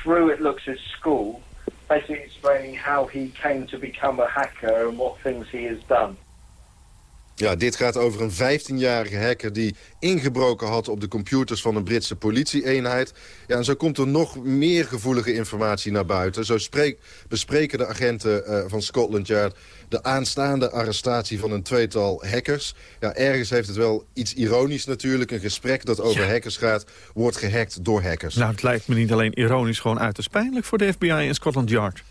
Speaker 18: through It Looks his school, basically explaining how he came to become a hacker and what things he has done.
Speaker 17: Ja, dit gaat over een 15-jarige hacker die ingebroken had op de computers van een Britse politieeenheid. Ja, en zo komt er nog meer gevoelige informatie naar buiten. Zo spreek, bespreken de agenten uh, van Scotland Yard de aanstaande arrestatie van een tweetal hackers. Ja, ergens heeft het wel iets ironisch natuurlijk. Een gesprek dat over hackers gaat, wordt gehackt door hackers.
Speaker 8: Nou, het lijkt me niet alleen ironisch, gewoon uiterst pijnlijk voor de FBI en Scotland Yard.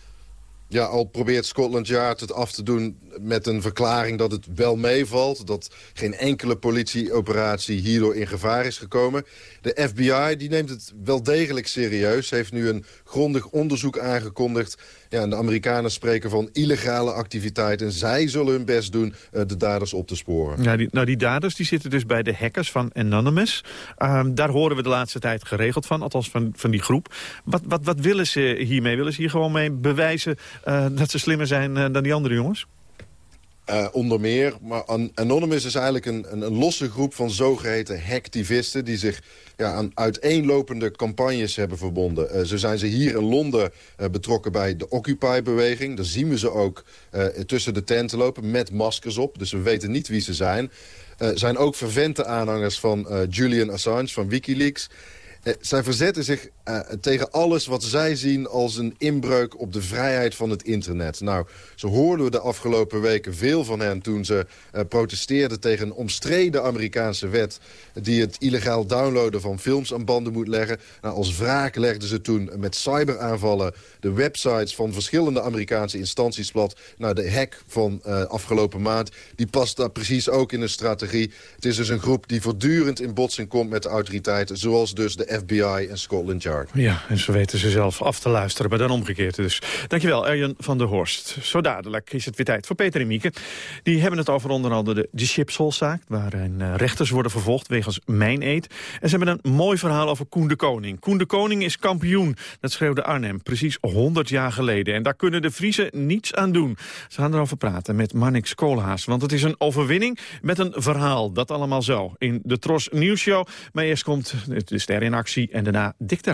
Speaker 17: Ja, al probeert Scotland Yard het af te doen met een verklaring dat het wel meevalt. Dat geen enkele politieoperatie hierdoor in gevaar is gekomen. De FBI die neemt het wel degelijk serieus. Heeft nu een grondig onderzoek aangekondigd. Ja, en de Amerikanen spreken van illegale activiteit. En zij zullen hun best doen uh, de daders op te sporen.
Speaker 8: Ja, die, nou, die daders die zitten dus bij de hackers van Anonymous. Uh, daar horen we de laatste tijd geregeld van, althans van, van die groep. Wat, wat, wat willen ze hiermee? Willen ze hier gewoon mee bewijzen uh, dat ze slimmer zijn uh, dan die andere jongens?
Speaker 17: Uh, onder meer. Maar Anonymous is eigenlijk een, een, een, losse groep van zogeheten hacktivisten... die zich ja, aan uiteenlopende campagnes hebben verbonden. Uh, zo zijn ze hier in Londen uh, betrokken bij de Occupy-beweging. Daar zien we ze ook tussen de tenten lopen met maskers op. Dus we weten niet wie ze zijn. zijn ook vervente aanhangers van Julian Assange van Wikileaks... Eh, zij verzetten zich uh, tegen alles wat zij zien als een inbreuk op de vrijheid van het internet. Nou, zo hoorden we de afgelopen weken veel van hen toen ze uh, protesteerden tegen een omstreden Amerikaanse wet die het illegaal downloaden van films aan banden moet leggen. Nou, als wraak legden ze toen met cyberaanvallen de websites van verschillende Amerikaanse instanties plat. Nou, de hack van afgelopen maand, die past daar precies ook in een strategie. Het is dus een groep die voortdurend in botsing komt met de autoriteiten, zoals dus de FBI en Scotland Yard.
Speaker 8: Ja, en ze weten ze zelf af te luisteren, maar dan omgekeerd dus. Dankjewel, Erjen van der Horst. Zo dadelijk is het weer tijd voor Peter en Mieke. Die hebben het over onder andere de, de Chipsholzaak... waarin uh, rechters worden vervolgd wegens mijn-eet. En ze hebben een mooi verhaal over Koen de Koning. Koen de Koning is kampioen, dat schreeuwde Arnhem, precies 100 jaar geleden. En daar kunnen de Friese niets aan doen. Ze gaan erover praten met Marnix Koolhaas, want het is een overwinning met een verhaal. Dat allemaal zo in de Tros Nieuws Show. Maar eerst komt de ster in actie en daarna Dick ter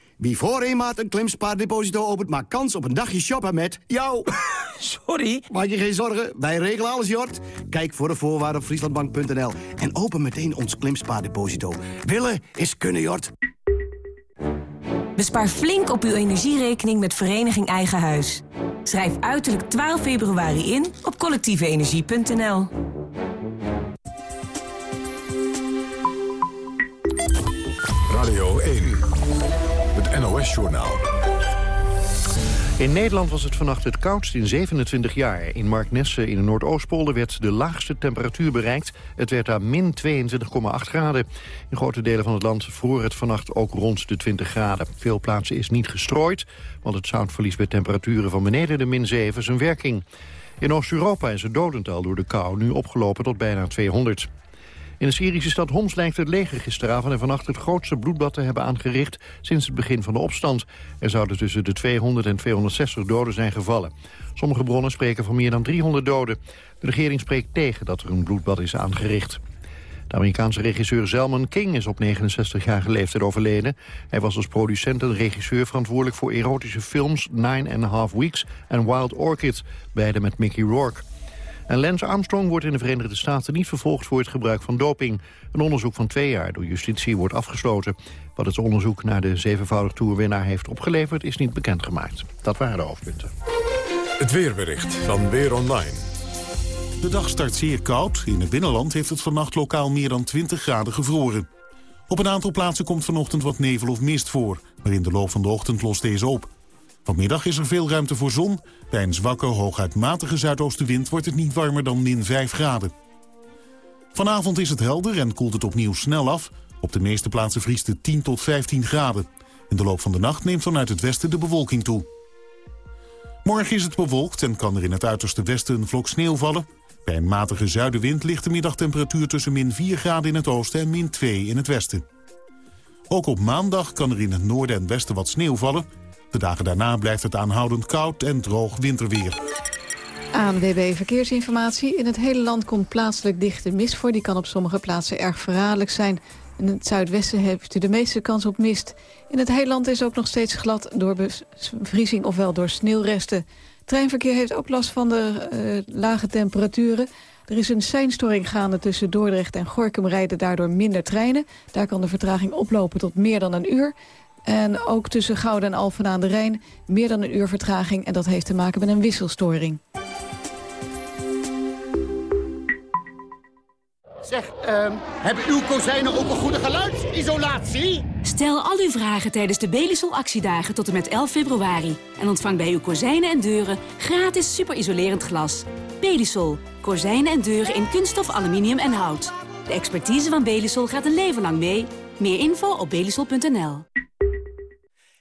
Speaker 19: Wie voor een maand een klimspaardeposito opent... maakt kans op een dagje shoppen met jou.
Speaker 20: Sorry?
Speaker 19: Maak je geen zorgen, wij regelen alles, Jort. Kijk voor de voorwaarden op frieslandbank.nl. En open meteen ons klimspaardeposito. Willen is kunnen, Jort.
Speaker 21: Bespaar flink op uw energierekening met Vereniging Eigen Huis. Schrijf uiterlijk 12 februari in op collectieveenergie.nl.
Speaker 1: NOS-journaal.
Speaker 2: In Nederland was het vannacht het koudst in 27 jaar. In Marknesse in de Noordoostpolder werd de laagste temperatuur bereikt. Het werd daar min 22,8 graden. In grote delen van het land vroor het vannacht ook rond de 20 graden. Veel plaatsen is niet gestrooid, want het zoutverlies bij temperaturen van beneden de min 7 zijn werking. In Oost-Europa is het dodental door de kou nu opgelopen tot bijna 200. In de Syrische stad Homs lijkt het leger gisteravond en vannacht het grootste bloedbad te hebben aangericht sinds het begin van de opstand. Er zouden tussen de 200 en 260 doden zijn gevallen. Sommige bronnen spreken van meer dan 300 doden. De regering spreekt tegen dat er een bloedbad is aangericht. De Amerikaanse regisseur Zelman King is op 69 jaar leeftijd overleden. Hij was als producent en regisseur verantwoordelijk voor erotische films Nine and a Half Weeks en Wild Orchid, beide met Mickey Rourke. En Lance Armstrong wordt in de Verenigde Staten niet vervolgd voor het gebruik van doping. Een onderzoek van twee jaar door justitie wordt afgesloten. Wat het onderzoek naar de zevenvoudig toerwinnaar heeft opgeleverd is niet bekendgemaakt. Dat waren de hoofdpunten.
Speaker 1: Het weerbericht van Weer Online.
Speaker 22: De dag start zeer koud. In het binnenland heeft het vannacht lokaal meer dan 20 graden gevroren. Op een aantal plaatsen komt vanochtend wat nevel of mist voor. Maar in de loop van de ochtend lost deze op. Vanmiddag is er veel ruimte voor zon. Bij een zwakke, hooguit matige zuidoostenwind wordt het niet warmer dan min 5 graden. Vanavond is het helder en koelt het opnieuw snel af. Op de meeste plaatsen vriest het 10 tot 15 graden. In de loop van de nacht neemt vanuit het westen de bewolking toe. Morgen is het bewolkt en kan er in het uiterste westen een vlok sneeuw vallen. Bij een matige zuidenwind ligt de middagtemperatuur tussen min 4 graden in het oosten en min 2 in het westen. Ook op maandag kan er in het noorden en westen wat sneeuw vallen. De dagen daarna blijft het aanhoudend koud en droog winterweer.
Speaker 3: ANWB Verkeersinformatie. In het hele land komt plaatselijk dichte mist voor. Die kan op sommige plaatsen erg verraderlijk zijn. In het zuidwesten heeft u de meeste kans op mist. In het hele land is ook nog steeds glad door bevriezing ofwel door sneeuwresten. Treinverkeer heeft ook last van de uh, lage temperaturen. Er is een seinstoring gaande tussen Dordrecht en Gorkum rijden daardoor minder treinen. Daar kan de vertraging oplopen tot meer dan een uur. En ook tussen Gouden en Alphen aan de Rijn meer dan een uur vertraging. En dat heeft te maken met een wisselstoring.
Speaker 23: Zeg, uh, hebben uw kozijnen ook een goede geluidsisolatie?
Speaker 24: Stel al uw vragen tijdens de Belisol actiedagen tot en met 11 februari. En ontvang bij uw kozijnen en deuren gratis superisolerend glas. Belisol. Kozijnen en deuren in kunststof, aluminium en hout. De expertise van Belisol gaat een leven lang mee. Meer info op belisol.nl.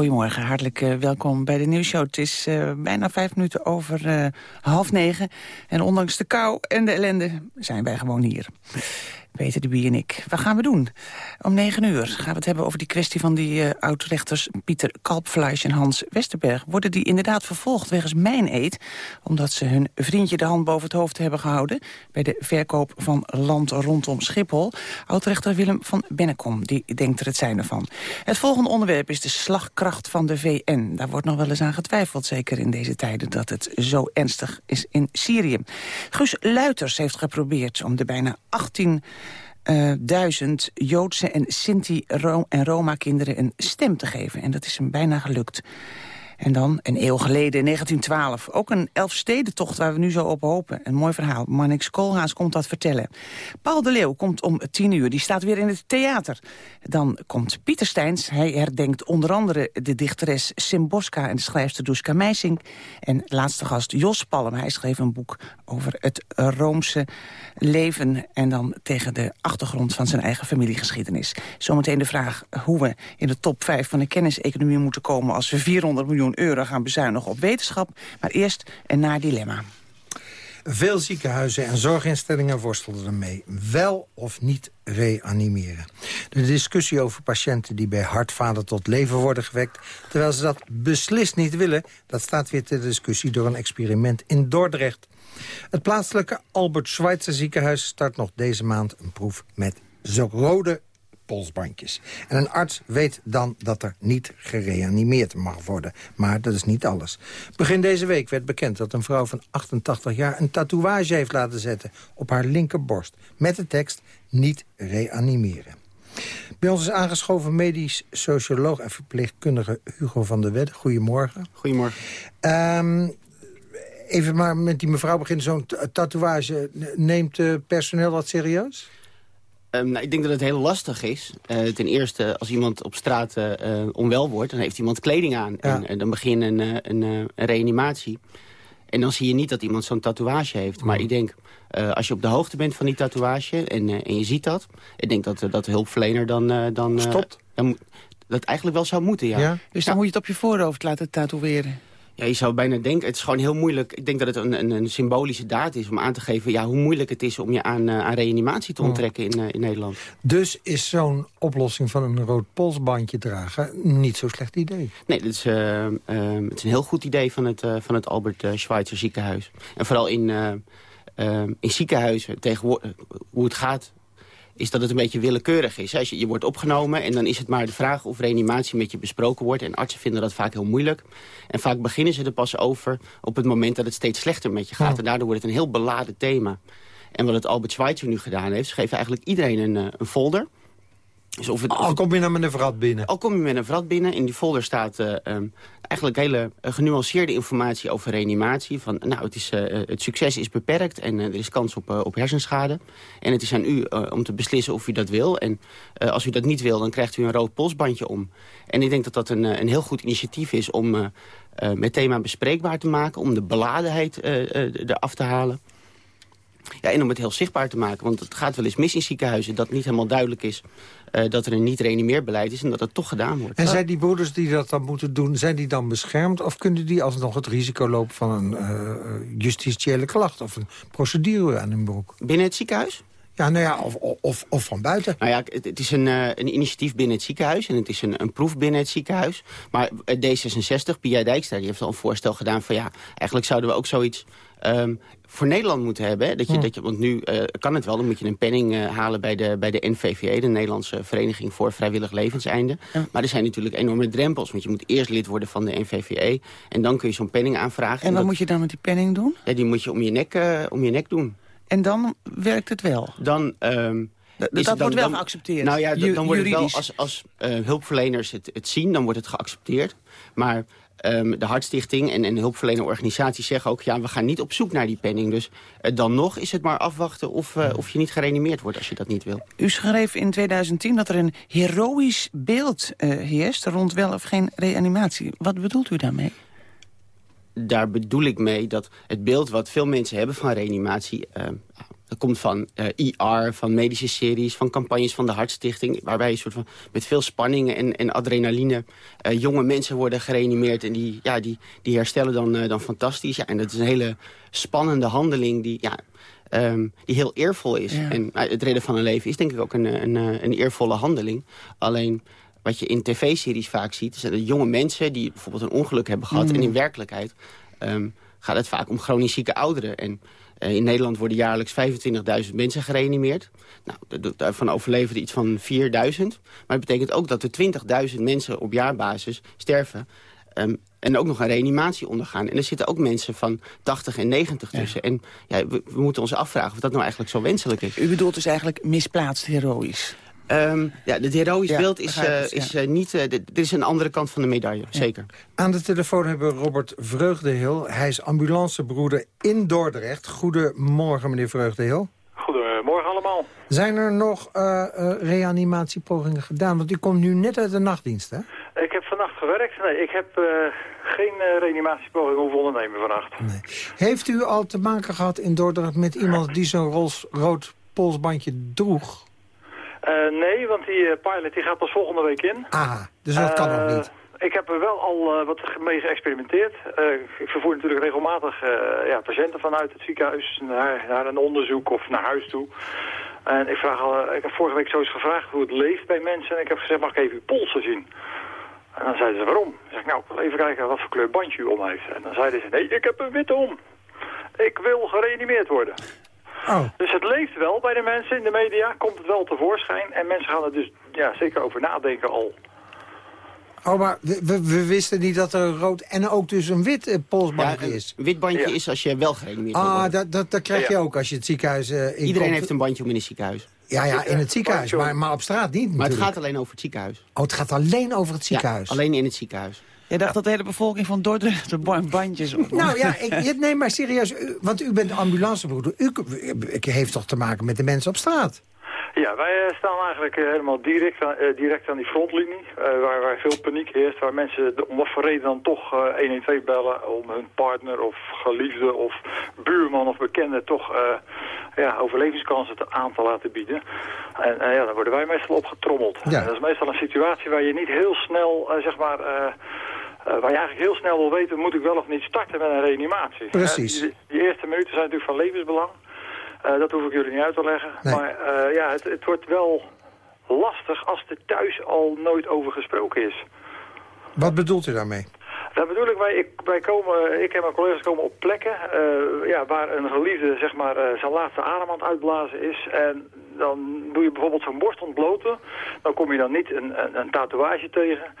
Speaker 25: Goedemorgen, hartelijk uh, welkom bij de nieuwsshow. Het is uh, bijna vijf minuten over uh, half negen. En ondanks de kou en de ellende zijn wij gewoon hier. Peter de Bie en ik. Wat gaan we doen? Om negen uur gaan we het hebben over die kwestie van die uh, oud-rechters Pieter Kalpfleisch en Hans Westerberg. Worden die inderdaad vervolgd wegens mijn eet, omdat ze hun vriendje de hand boven het hoofd hebben gehouden bij de verkoop van land rondom Schiphol? Oud-rechter Willem van Bennekom, die denkt er het zijn ervan. Het volgende onderwerp is de slagkracht van de VN. Daar wordt nog wel eens aan getwijfeld, zeker in deze tijden, dat het zo ernstig is in Syrië. Guus Luiters heeft geprobeerd om de bijna 18 uh, duizend Joodse en Sinti en Roma-kinderen een stem te geven. En dat is hem bijna gelukt. En dan, een eeuw geleden, 1912, ook een Elfstedentocht waar we nu zo op hopen. Een mooi verhaal. Mannix Koolhaas komt dat vertellen. Paul de Leeuw komt om tien uur, die staat weer in het theater. Dan komt Pieter Steins, hij herdenkt onder andere de dichteres Simboska... en de schrijfster Duska Meising. En laatste gast Jos Palm, hij schreef een boek over het Roomse leven... en dan tegen de achtergrond van zijn eigen familiegeschiedenis. Zometeen de vraag hoe we in de top 5 van de kenniseconomie moeten komen... als we 400 miljoen euro gaan bezuinigen op wetenschap. Maar eerst een naar dilemma.
Speaker 26: Veel ziekenhuizen en zorginstellingen worstelden ermee. Wel of niet reanimeren. De discussie over patiënten die bij hartfalen tot leven worden gewekt... terwijl ze dat beslist niet willen... dat staat weer ter discussie door een experiment in Dordrecht. Het plaatselijke Albert Schweitzer ziekenhuis start nog deze maand een proef met rode polsbandjes. En een arts weet dan dat er niet gereanimeerd mag worden. Maar dat is niet alles. Begin deze week werd bekend dat een vrouw van 88 jaar... een tatoeage heeft laten zetten op haar linkerborst... met de tekst niet reanimeren. Bij ons is aangeschoven medisch socioloog en verpleegkundige Hugo van der Wedde. Goedemorgen.
Speaker 27: Goedemorgen.
Speaker 26: Um, even maar met die mevrouw beginnen. Zo'n tatoeage, neemt personeel dat serieus?
Speaker 27: Um, nou, ik denk dat het heel lastig is. Uh, ten eerste, als iemand op straat uh, onwel wordt... dan heeft iemand kleding aan. En, en, dan begin een, een, een, reanimatie. En dan zie je niet dat iemand zo'n tatoeage heeft. Maar ik denk, uh, als je op de hoogte bent van die tatoeage... en, en je ziet dat... ik denk dat, dat de hulpverlener dan... dan
Speaker 26: Stopt?
Speaker 27: Dan, dat eigenlijk wel zou moeten, ja. ja.
Speaker 25: Dus dan moet je het op je voorhoofd laten tatoeëren?
Speaker 27: Ja, je zou bijna denken, het is gewoon heel moeilijk. Ik denk dat het een, een, een symbolische daad is om aan te geven... Ja, hoe moeilijk het is om je aan, uh, aan reanimatie te onttrekken in, uh, in Nederland.
Speaker 26: Dus is zo'n oplossing van een rood polsbandje dragen niet zo'n slecht idee?
Speaker 27: Nee, dat is, uh, het is een heel goed idee van het, van het Albert Schweitzer ziekenhuis. En vooral in, in ziekenhuizen, tegenwoordig, hoe het gaat is dat het een beetje willekeurig is. Je, je wordt opgenomen en dan is het maar de vraag of reanimatie met je besproken wordt. En artsen vinden dat vaak heel moeilijk. En vaak beginnen ze er pas over op het moment dat het steeds slechter met je gaat. En daardoor wordt het een heel beladen thema. En wat het Albert Schweitzer nu gedaan heeft, ze geven eigenlijk iedereen een, eh, een folder.
Speaker 26: Dus of het, al kom je nou met een vrat binnen.
Speaker 27: Al kom je met een vrat binnen. In die folder staat uh, um, eigenlijk hele uh, genuanceerde informatie over reanimatie. Van, nou, het, is, uh, het succes is beperkt en er is kans op, op hersenschade. En het is aan u om te beslissen of u dat wil. En als u dat niet wil, dan krijgt u een rood polsbandje om. En ik denk dat dat een, een heel goed initiatief is om het thema bespreekbaar te maken. Om de beladenheid eraf te halen. Ja, en om het heel zichtbaar te maken. Want het gaat wel eens mis in ziekenhuizen dat niet helemaal duidelijk is... Uh, dat er een niet-reanimeerbeleid is en dat het toch gedaan wordt.
Speaker 26: En zijn die broeders die dat dan moeten doen, zijn die dan beschermd... of kunnen die alsnog het risico lopen van een uh, justitiële klacht... of een procedure aan hun broek?
Speaker 27: Binnen het ziekenhuis?
Speaker 26: Ja, nou ja, of, of, of van buiten.
Speaker 27: Nou ja, het, het is een, uh, een initiatief binnen het ziekenhuis... en het is een, een proef binnen het ziekenhuis. Maar D66, Pia Dijkstra, die heeft al een voorstel gedaan van... ja, eigenlijk zouden we ook zoiets um, voor Nederland moeten hebben. Hè? Dat je, dat je, want nu uh, kan het wel, dan moet je een penning uh, halen bij de, bij de NVVE... de Nederlandse Vereniging voor Vrijwillig Levenseinde. Ja. Maar er zijn natuurlijk enorme drempels, want je moet eerst lid worden van de NVVE... en dan kun je zo'n penning aanvragen.
Speaker 25: En, en wat moet je dan met die penning doen?
Speaker 27: Ja, die moet je om je nek, uh, om je nek doen.
Speaker 25: En dan werkt het wel?
Speaker 27: Dan... Um,
Speaker 25: dat, dat dan, wordt wel dan, geaccepteerd?
Speaker 27: Nou ja, dan, dan wordt het wel, als, als uh, hulpverleners het, het zien, dan wordt het geaccepteerd. Maar Um, de Hartstichting en, en hulpverlenerorganisaties zeggen ook... ja, we gaan niet op zoek naar die penning. Dus uh, dan nog is het maar afwachten of, uh, of je niet gereanimeerd wordt als je dat niet wil.
Speaker 25: U schreef in 2010 dat er een heroïsch beeld uh, heerst... rond wel of geen reanimatie. Wat bedoelt u daarmee?
Speaker 27: Daar bedoel ik mee dat het beeld wat veel mensen hebben van reanimatie... Uh, dat komt van uh, IR, van medische series, van campagnes van de Hartstichting... waarbij een soort van met veel spanningen en, en adrenaline uh, jonge mensen worden gereanimeerd... en die, ja, die, die herstellen dan, uh, dan fantastisch. Ja, en dat is een hele spannende handeling die, ja, um, die heel eervol is. Ja. En het redden van een leven is denk ik ook een, een, een eervolle handeling. Alleen wat je in tv-series vaak ziet... zijn dat jonge mensen die bijvoorbeeld een ongeluk hebben gehad...
Speaker 25: Mm.
Speaker 27: en in werkelijkheid um, gaat het vaak om chronisch zieke ouderen. En uh, in Nederland worden jaarlijks 25.000 mensen gereanimeerd. Nou, daarvan overleven er iets van 4.000. Maar het betekent ook dat er 20.000 mensen op jaarbasis sterven... Um, en ook nog een reanimatie ondergaan. En er zitten ook mensen van 80 en 90 tussen. Ja. En ja, we, we moeten ons afvragen of dat nou eigenlijk zo wenselijk is.
Speaker 25: U bedoelt dus eigenlijk misplaatst heroïs?
Speaker 27: Um, ja, het heroïsch
Speaker 25: Ja,
Speaker 27: beeld is, uh,
Speaker 25: het, ja.
Speaker 27: is uh, niet... Uh, dit is een andere kant van de medaille, zeker.
Speaker 26: Aan de telefoon hebben we Robert Vreugdehil. Hij is ambulancebroeder in Dordrecht. Goedemorgen, meneer Vreugdehil.
Speaker 28: Goedemorgen allemaal.
Speaker 26: Zijn er nog uh, uh, reanimatiepogingen gedaan? Want u komt nu net uit de nachtdienst, hè?
Speaker 28: Ik heb vannacht gewerkt. Nee, ik heb uh, geen uh, reanimatiepoging hoeven ondernemen vannacht.
Speaker 26: Heeft u al te maken gehad in Dordrecht met iemand die zo'n rood polsbandje droeg?
Speaker 28: Uh, nee, want die uh, pilot die gaat pas volgende week in.
Speaker 26: Ah, dus dat kan ook niet.
Speaker 28: Ik heb er wel al uh, wat mee geëxperimenteerd. Uh, ik vervoer natuurlijk regelmatig uh, ja, patiënten vanuit het ziekenhuis naar, naar een onderzoek of naar huis toe. En ik, vraag al, ik heb vorige week zo eens gevraagd hoe het leeft bij mensen. En ik heb gezegd, mag ik even uw polsen zien? En dan zeiden ze, waarom? Ik zeg, nou, ik wil even kijken wat voor kleur bandje u om heeft. En dan zeiden ze, nee, ik heb een witte om. Ik wil gereanimeerd worden.
Speaker 26: Oh.
Speaker 28: Dus het leeft wel bij de mensen in de media, komt het wel tevoorschijn. En mensen gaan er dus ja, zeker over nadenken al.
Speaker 26: Oh, maar we, we, we, wisten niet dat er een rood en ook dus een wit uh, polsbandje
Speaker 27: ja,
Speaker 26: is.
Speaker 27: Een wit bandje ja. is als je wel gereanimeerd wordt.
Speaker 26: Ah, dat, dat, dat krijg je ook als je het ziekenhuis uh,
Speaker 27: Iedereen komt. heeft een bandje om in het ziekenhuis.
Speaker 26: Ja, ja, in het ziekenhuis, maar, maar op straat niet
Speaker 27: Maar
Speaker 26: natuurlijk.
Speaker 27: het gaat alleen over het ziekenhuis.
Speaker 26: Oh, het gaat alleen over het ziekenhuis?
Speaker 27: Ja, alleen in het ziekenhuis.
Speaker 25: Je dacht dat de hele bevolking van Dordrecht de bandjes op.
Speaker 26: Nou ja, ik, nee, maar serieus, u, want u bent ambulancebroeder. U, u heeft toch te maken met de mensen op straat?
Speaker 28: Ja, wij uh, staan eigenlijk uh, helemaal direct aan, uh, direct aan die frontlinie, waar, waar veel paniek heerst, waar mensen de, om wat voor reden dan toch 112 bellen om hun partner of geliefde of buurman of bekende toch ja, overlevingskansen te, aan te laten bieden. En ja, dan worden wij meestal opgetrommeld.
Speaker 26: Ja.
Speaker 28: En dat is meestal een situatie waar je niet heel snel, zeg maar... Uh, waar je eigenlijk heel snel wil weten, moet ik wel of niet starten met een reanimatie.
Speaker 26: Precies.
Speaker 28: Uh, die, die, eerste minuten zijn natuurlijk van levensbelang. Uh, dat hoef ik jullie niet uit te leggen.
Speaker 26: Nee.
Speaker 28: Maar ja, het, het, wordt wel lastig als er thuis al nooit over gesproken is.
Speaker 26: Wat bedoelt u daarmee?
Speaker 28: Dat bedoel ik, wij, ik, wij komen, ik en mijn collega's komen op plekken uh, ja, waar een geliefde zeg maar, uh, zijn laatste adem aan het uitblazen is. En dan doe je bijvoorbeeld zo'n borst ontbloten. Dan kom je dan niet een, een, een tatoeage tegen.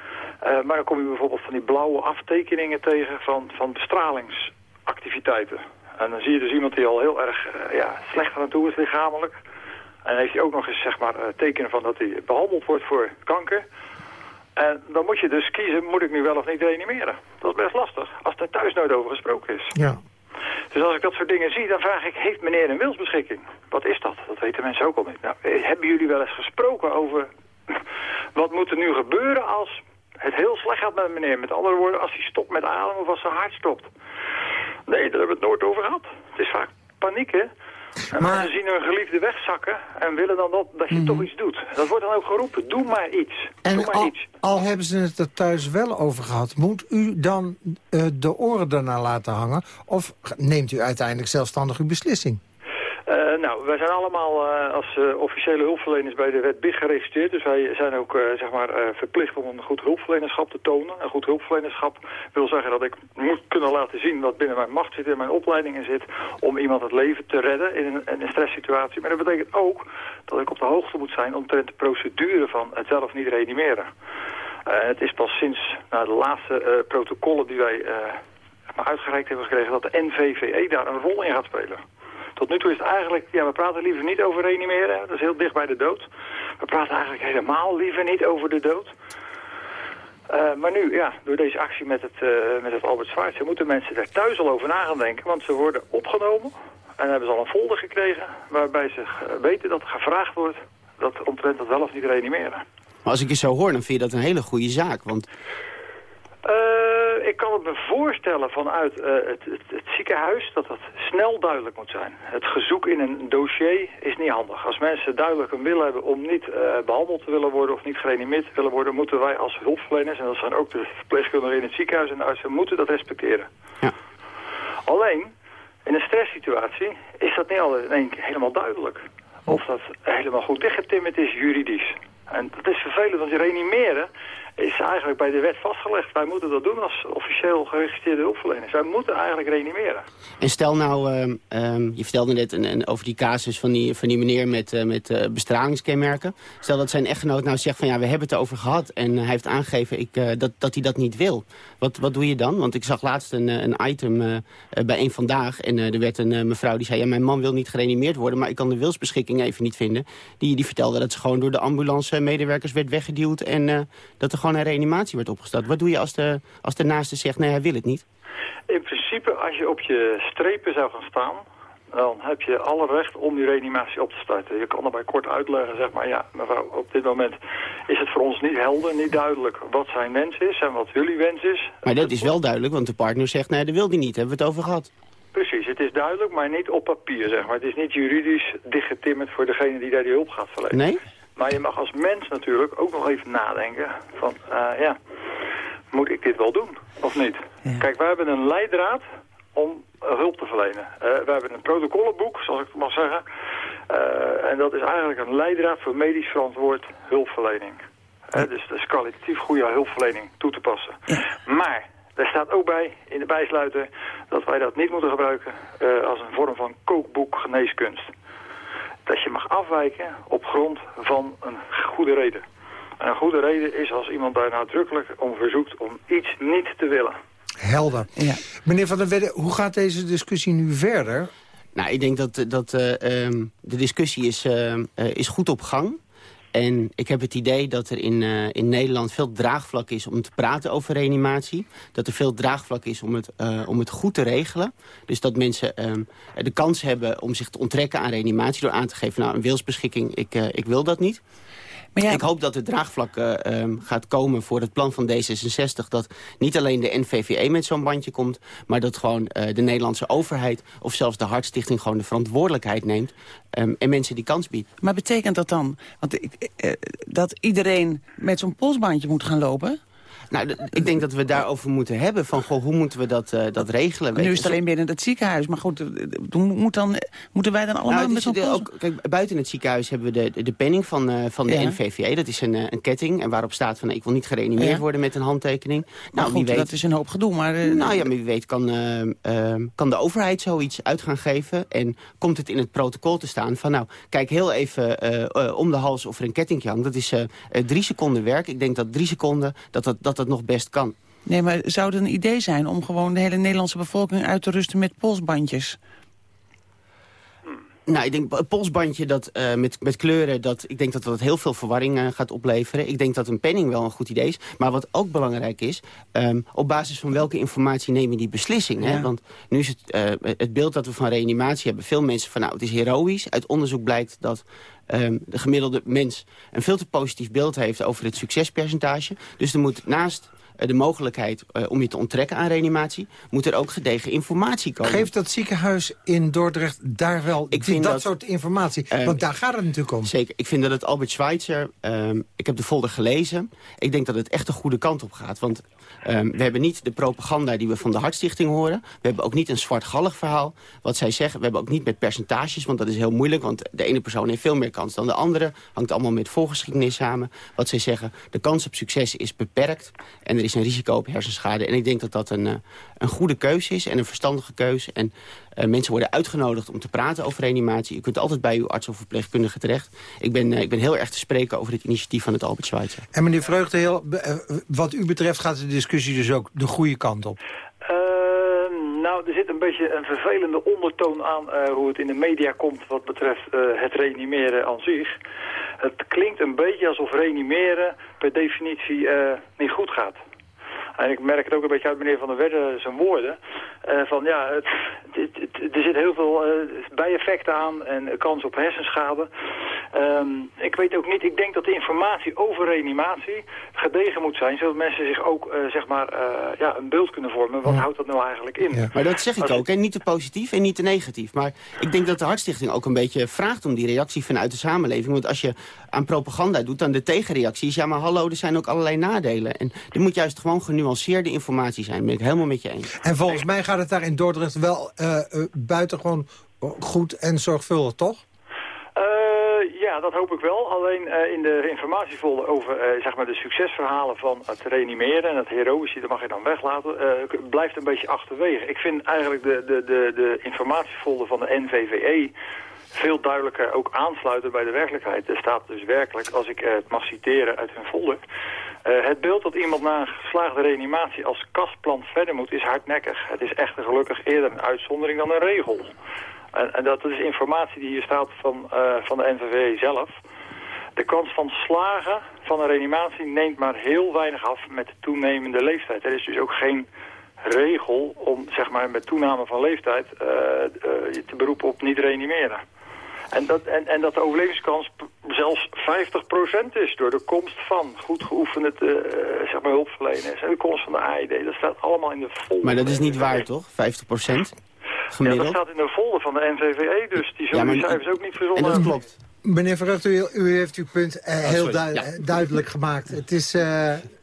Speaker 28: Uh, maar dan kom je bijvoorbeeld van die blauwe aftekeningen tegen van, van bestralingsactiviteiten. En dan zie je dus iemand die al heel erg ja, slecht aan toe is lichamelijk. En dan heeft hij ook nog eens zeg maar, tekenen van dat hij behandeld wordt voor kanker. En dan moet je dus kiezen, moet ik nu wel of niet reanimeren? Dat is best lastig, als er thuis nooit over gesproken is.
Speaker 26: Ja.
Speaker 28: Dus als ik dat soort dingen zie, dan vraag ik, heeft meneer een wilsbeschikking? Wat is dat? Dat weten mensen ook al niet. Nou, hebben jullie wel eens gesproken over wat moet er nu gebeuren als het heel slecht gaat met meneer? Met andere woorden, als hij stopt met ademen of als zijn hart stopt. Nee, daar hebben we het nooit over gehad. Het is vaak paniek, hè? En maar... mensen zien hun geliefde wegzakken en willen dan dat, dat je mm. toch iets doet. Dat wordt dan ook geroepen, doe maar iets.
Speaker 26: En
Speaker 28: doe maar
Speaker 26: al,
Speaker 28: iets.
Speaker 26: al hebben ze het er thuis wel over gehad, moet u dan uh, de oren ernaar laten hangen? Of neemt u uiteindelijk zelfstandig uw beslissing?
Speaker 28: Uh, nou, wij zijn allemaal uh, als uh, officiële hulpverleners bij de wet BIG geregistreerd. Dus wij zijn ook zeg maar, verplicht om een goed hulpverlenerschap te tonen. Een goed hulpverlenerschap wil zeggen dat ik moet kunnen laten zien wat binnen mijn macht zit en mijn opleidingen zit. Om iemand het leven te redden in een, in een stresssituatie. Maar dat betekent ook dat ik op de hoogte moet zijn omtrent de procedure van het zelf niet reanimeren. het is pas sinds nou, de laatste protocollen die wij uitgereikt hebben gekregen dat de NVVE daar een rol in gaat spelen. Tot nu toe is het eigenlijk, ja, we praten liever niet over reanimeren. Dat is heel dicht bij de dood. We praten eigenlijk helemaal liever niet over de dood. Uh, maar nu, ja, door deze actie met het, uh, met het Albert Zwaartje moeten mensen daar thuis al over na gaan denken. Want ze worden opgenomen en hebben ze al een folder gekregen waarbij ze weten dat er gevraagd wordt dat omtrent dat wel of niet reanimeren.
Speaker 27: Maar als ik je zo hoor, dan vind je dat een hele goede zaak, want...
Speaker 28: Uh, ik kan het me voorstellen vanuit eh, het, het, het, ziekenhuis dat dat snel duidelijk moet zijn. Het gezoek in een dossier is niet handig. Als mensen duidelijk een wil hebben om niet uh, behandeld te willen worden of niet gereanimeerd te willen worden, moeten wij als hulpverleners, en dat zijn ook de verpleegkundigen in het ziekenhuis en de artsen, moeten dat respecteren. Ja. Alleen, in een stresssituatie is dat niet altijd in één keer helemaal duidelijk. Of dat helemaal goed dichtgetimmerd is juridisch. En dat is vervelend, want reanimeren is eigenlijk bij de wet vastgelegd. Wij moeten dat doen als officieel geregistreerde hulpverleners. Wij moeten eigenlijk reanimeren.
Speaker 27: En stel nou, uh, um, je vertelde net over die casus van die, van die meneer met, uh, met uh, bestralingskenmerken. Stel dat zijn echtgenoot nou zegt van ja, we hebben het over gehad. En hij heeft aangegeven ik, dat, dat hij dat niet wil. Wat, wat doe je dan? Want ik zag laatst een, een item bij een Vandaag. En er werd een mevrouw die zei, ja, mijn man wil niet gereanimeerd worden. Maar ik kan de wilsbeschikking even niet vinden. Die, die vertelde dat ze gewoon door de ambulance medewerkers werd weggeduwd. En dat er gewoon een reanimatie werd opgestart. Wat doe je als de, als de naaste zegt, nee, hij wil het niet?
Speaker 28: In principe, als je op je strepen zou gaan staan... dan heb je alle recht om die reanimatie op te starten. Je kan erbij kort uitleggen, zeg maar, ja, mevrouw, op dit moment is het voor ons niet helder, niet duidelijk wat zijn wens is en wat jullie wens is.
Speaker 27: Maar dat is wel duidelijk, want de partner zegt, nee, dat wil hij niet, hebben we het over gehad.
Speaker 28: Precies, het is duidelijk, maar niet op papier, zeg maar. Het is niet juridisch dichtgetimmerd voor degene die daar die hulp gaat verlenen.
Speaker 27: Nee?
Speaker 28: Maar je mag als mens natuurlijk ook nog even nadenken van, uh, ja, moet ik dit wel doen of niet? Kijk, wij hebben een leidraad om hulp te verlenen. Uh, we hebben een protocollenboek, zoals ik het mag zeggen. en dat is eigenlijk een leidraad voor medisch verantwoord hulpverlening. dus dat is kwalitatief goede hulpverlening toe te passen. Maar er staat ook bij, in de bijsluiter, dat wij dat niet moeten gebruiken als een vorm van kookboek geneeskunst dat je mag afwijken op grond van een goede reden. En een goede reden is als iemand daar nadrukkelijk om verzoekt om iets niet te willen.
Speaker 26: Helder. Ja. Meneer Van der Wedde, hoe gaat deze discussie nu verder?
Speaker 27: Nou, ik denk dat, dat uh, de discussie is, uh, is goed op gang. En ik heb het idee dat er in, uh, in Nederland veel draagvlak is om te praten over reanimatie. Dat er veel draagvlak is om het, uh, om het goed te regelen. Dus dat mensen uh, de kans hebben om zich te onttrekken aan reanimatie... door aan te geven, nou, een wilsbeschikking, ik, ik wil dat niet. Maar ja, ik hoop dat er draagvlak uh, um, gaat komen voor het plan van D66... dat niet alleen de NVVE met zo'n bandje komt... maar dat gewoon uh, de Nederlandse overheid of zelfs de Hartstichting... gewoon de verantwoordelijkheid neemt um, en mensen die kans biedt.
Speaker 25: Maar betekent dat dan want, uh, dat iedereen met zo'n polsbandje moet gaan lopen?
Speaker 27: Nou, ik denk dat we daarover moeten hebben. Van, goh, hoe moeten we dat, uh, dat regelen?
Speaker 25: nu is het alleen binnen het ziekenhuis. Maar goed, moet dan, moeten wij dan allemaal nou, met zo'n ook,
Speaker 27: kijk, Buiten het ziekenhuis hebben we de, de penning van, uh, van de ja. NVVE. Dat is een, een ketting. En waarop staat van, ik wil niet gereanimeerd ja. worden met een handtekening.
Speaker 25: Nou, goed, wie weet, dat is een hoop gedoe. Maar,
Speaker 27: nou ja, maar wie weet kan, kan de overheid zoiets uit gaan geven. En komt het in het protocol te staan van, nou, kijk heel even om de hals of er een kettingje hangt. Dat is drie seconden werk. Ik denk dat drie seconden, dat dat, dat dat nog best kan.
Speaker 25: Nee, maar zou het een idee zijn om gewoon de hele Nederlandse bevolking uit te rusten met polsbandjes?
Speaker 27: Nou, ik denk polsbandje dat, uh, met, met kleuren, dat, ik denk dat dat heel veel verwarring uh, gaat opleveren. Ik denk dat een penning wel een goed idee is. Maar wat ook belangrijk is, um, op basis van welke informatie neem je die beslissing? Hè? Ja. Want nu is het, uh, het beeld dat we van reanimatie hebben. Veel mensen van, nou, het is heroïs. Uit onderzoek blijkt dat um, de gemiddelde mens een veel te positief beeld heeft over het succespercentage. Dus er moet naast de mogelijkheid uh, om je te onttrekken aan reanimatie... moet er ook gedegen informatie komen.
Speaker 26: Geeft dat ziekenhuis in Dordrecht daar wel ik vind dat, dat soort informatie? Um, Want daar gaat het natuurlijk om.
Speaker 27: Zeker. Ik vind dat het Albert Schweitzer... Um, ik heb de folder gelezen. Ik denk dat het echt de goede kant op gaat. Want Um, we hebben niet de propaganda die we van de Hartstichting horen. We hebben ook niet een zwartgallig verhaal. Wat zij zeggen, we hebben ook niet met percentages, want dat is heel moeilijk. Want de ene persoon heeft veel meer kans dan de andere. Hangt allemaal met voorgeschiedenis samen. Wat zij zeggen, de kans op succes is beperkt. En er is een risico op hersenschade. En ik denk dat dat een, uh, een goede keuze is en een verstandige keuze. En uh, mensen worden uitgenodigd om te praten over reanimatie. U kunt altijd bij uw arts of verpleegkundige terecht. Ik ben, uh, ik ben heel erg te spreken over het initiatief van het Albert Schweitzer.
Speaker 26: En meneer Vreugdeheel, wat u betreft gaat de discussie dus ook de goede kant op?
Speaker 28: Uh, nou, er zit een beetje een vervelende ondertoon aan uh, hoe het in de media komt wat betreft uh, het reanimeren aan zich. Het klinkt een beetje alsof reanimeren per definitie niet goed gaat. En ik merk het ook een beetje uit meneer Van der Wedde zijn woorden. Uh, van ja, het, het, het, er zit heel veel uh, bijeffecten aan en kans op hersenschade. Um, ik weet ook niet, ik denk dat de informatie over reanimatie gedegen moet zijn. Zodat mensen zich ook uh, zeg maar, ja, een beeld kunnen vormen. Wat houdt dat nou eigenlijk in? Ja.
Speaker 27: Maar dat zeg ik ook, hè? niet te positief en niet te negatief. Maar ik denk dat de Hartstichting ook een beetje vraagt om die reactie vanuit de samenleving. Want als je aan propaganda doet, dan de tegenreactie is... ja, maar hallo, er zijn ook allerlei nadelen. En er moet juist gewoon genuanceerde informatie zijn. ben ik helemaal met je eens.
Speaker 26: En volgens mij gaat het daar in Dordrecht wel uh, uh, buitengewoon goed en zorgvuldig, toch?
Speaker 28: Uh, ja, dat hoop ik wel. Alleen in de informatiefolder over zeg maar de succesverhalen van het reanimeren en het heroïsche, dat mag je dan weglaten, blijft een beetje achterwege. Ik vind eigenlijk de, de, de, de informatiefolder van de NVVE veel duidelijker ook aansluiten bij de werkelijkheid. Er staat dus werkelijk, als ik het mag citeren uit hun folder... Uh, het beeld dat iemand na een geslaagde reanimatie als kastplant verder moet is hardnekkig. Het is echter gelukkig eerder een uitzondering dan een regel. En, en dat is informatie die hier staat van, uh, van de NVV zelf. De kans van slagen van een reanimatie neemt maar heel weinig af met de toenemende leeftijd. Er is dus ook geen regel om zeg maar, met toename van leeftijd uh, te beroepen op niet reanimeren. En dat, en, en dat de overlevingskans zelfs 50% is door de komst van goed geoefende uh, zeg maar hulpverleners. En de komst van de AED, dat staat allemaal in de folder.
Speaker 27: Maar dat is niet waar, toch? 50%? Gemiddeld?
Speaker 28: Ja, dat staat in de folder van de NVVE, dus die zullen ja, die cijfers ook niet verzonnen.
Speaker 27: En dat klopt.
Speaker 26: Meneer Verrucht, u, u, heeft uw punt uh, heel du ja. duidelijk gemaakt. Het is, uh,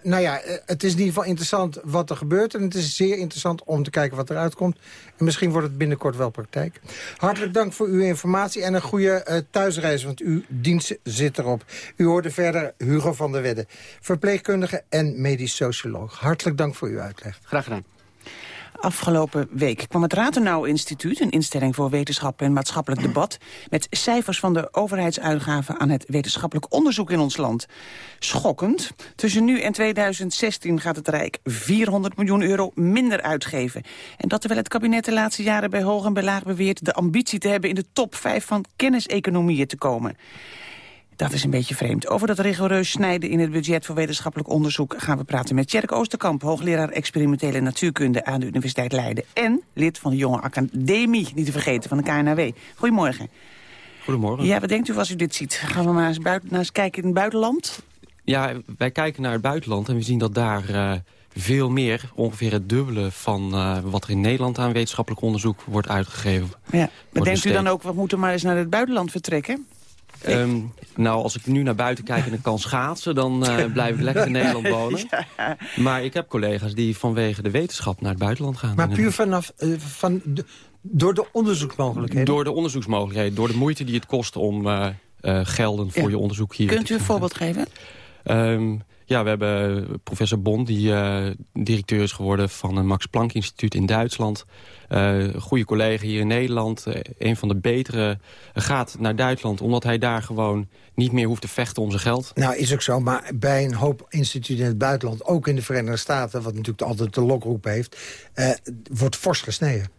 Speaker 26: nou ja, het is in ieder geval interessant wat er gebeurt. En het is zeer interessant om te kijken wat eruit komt. En misschien wordt het binnenkort wel praktijk. Hartelijk dank voor uw informatie en een goede uh, thuisreis, want uw dienst zit erop. U hoorde verder Hugo van der Wedde, verpleegkundige en medisch socioloog. Hartelijk dank voor uw uitleg.
Speaker 27: Graag gedaan.
Speaker 25: Afgelopen week kwam het Rathenau Instituut, een instelling voor wetenschap en maatschappelijk debat, met cijfers van de overheidsuitgaven aan het wetenschappelijk onderzoek in ons land. Schokkend. Tussen nu en 2016 gaat het Rijk 400 miljoen euro minder uitgeven. En dat terwijl het kabinet de laatste jaren bij hoog en bij laag beweert de ambitie te hebben in de top 5 van kenniseconomieën te komen. Dat is een beetje vreemd. Over dat rigoureus snijden in het budget voor wetenschappelijk onderzoek... gaan we praten met Tjerk Oosterkamp, hoogleraar experimentele natuurkunde... aan de Universiteit Leiden. En lid van de Jonge Academie, niet te vergeten, van de KNAW. Goedemorgen.
Speaker 29: Goedemorgen.
Speaker 25: Ja, wat denkt u als u dit ziet? Gaan we maar eens, buiten, naar eens kijken in het buitenland?
Speaker 29: Ja, wij kijken naar het buitenland en we zien dat daar... Uh, veel meer, ongeveer het dubbele van uh, wat er in Nederland aan wetenschappelijk onderzoek wordt uitgegeven.
Speaker 25: Ja. Maar denkt u dan ook, we moeten maar eens naar het buitenland vertrekken?
Speaker 29: Um, nou, als ik nu naar buiten kijk en ik kan schaatsen... dan uh, blijf ik lekker in Nederland wonen. Ja. Maar ik heb collega's die vanwege de wetenschap naar het buitenland gaan.
Speaker 26: Maar puur vanaf, uh, van de, door de onderzoeksmogelijkheden?
Speaker 29: Door de onderzoeksmogelijkheden. Door de moeite die het kost om uh, gelden voor ja. je onderzoek hier
Speaker 25: Kunt u een voorbeeld geven?
Speaker 29: Um, ja, we hebben professor Bond, die uh, directeur is geworden van het Max Planck Instituut in Duitsland. Uh, goede collega hier in Nederland, uh, een van de betere, gaat naar Duitsland... omdat hij daar gewoon niet meer hoeft te vechten om zijn geld.
Speaker 26: Nou, is ook zo, maar bij een hoop instituten in het buitenland... ook in de Verenigde Staten, wat natuurlijk altijd de lokroep heeft... wordt fors gesneden.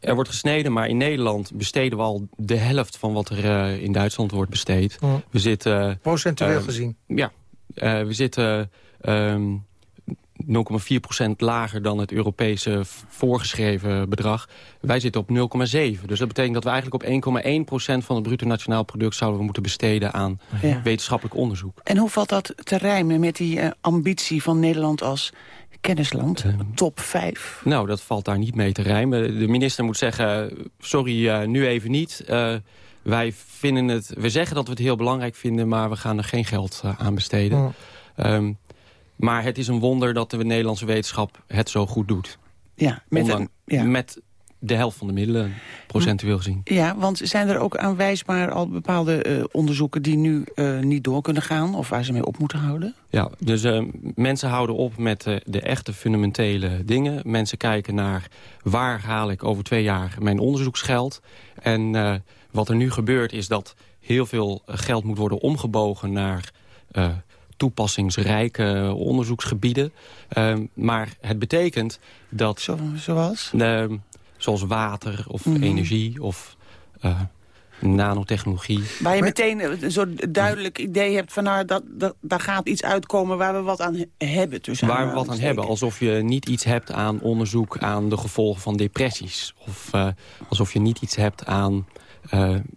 Speaker 29: Er wordt gesneden, maar in Nederland besteden we al de helft van wat er in Duitsland wordt besteed. We zitten...
Speaker 26: Procentueel gezien?
Speaker 29: Ja, we zitten um, 0,4% lager dan het Europese voorgeschreven bedrag. Wij zitten op 0,7. Dus dat betekent dat we eigenlijk op 1,1% van het bruto nationaal product... zouden we moeten besteden aan ja. wetenschappelijk onderzoek.
Speaker 25: En hoe valt dat te rijmen met die uh, ambitie van Nederland als kennisland? Uh, top 5?
Speaker 29: Nou, dat valt daar niet mee te rijmen. De minister moet zeggen, sorry, uh, nu even niet... wij vinden het, we zeggen dat we het heel belangrijk vinden... maar we gaan er geen geld uh, aan besteden.
Speaker 26: Oh.
Speaker 29: Um, maar het is een wonder dat de Nederlandse wetenschap het zo goed doet.
Speaker 25: Ja, met,
Speaker 29: Ondanks,
Speaker 25: een, ja.
Speaker 29: met de helft van de middelen, procentueel gezien.
Speaker 25: Ja, want zijn er ook aanwijsbaar al bepaalde uh, onderzoeken... die nu uh, niet door kunnen gaan of waar ze mee op moeten houden?
Speaker 29: Ja, dus uh, mensen houden op met de echte fundamentele dingen. Mensen kijken naar waar haal ik over twee jaar mijn onderzoeksgeld. En wat er nu gebeurt is dat heel veel geld moet worden omgebogen naar toepassingsrijke onderzoeksgebieden. Uh, maar het betekent dat...
Speaker 25: Zo, zoals?
Speaker 29: Uh, zoals water of mm -hmm. energie of... Uh, nanotechnologie.
Speaker 25: Waar je meteen een soort duidelijk idee hebt van nou, dat, dat, daar gaat iets uitkomen waar we wat aan hebben. Tussen
Speaker 29: waar we wat aan hebben, alsof je niet iets hebt aan onderzoek aan de gevolgen van depressies. Of uh, alsof je niet iets hebt aan uh,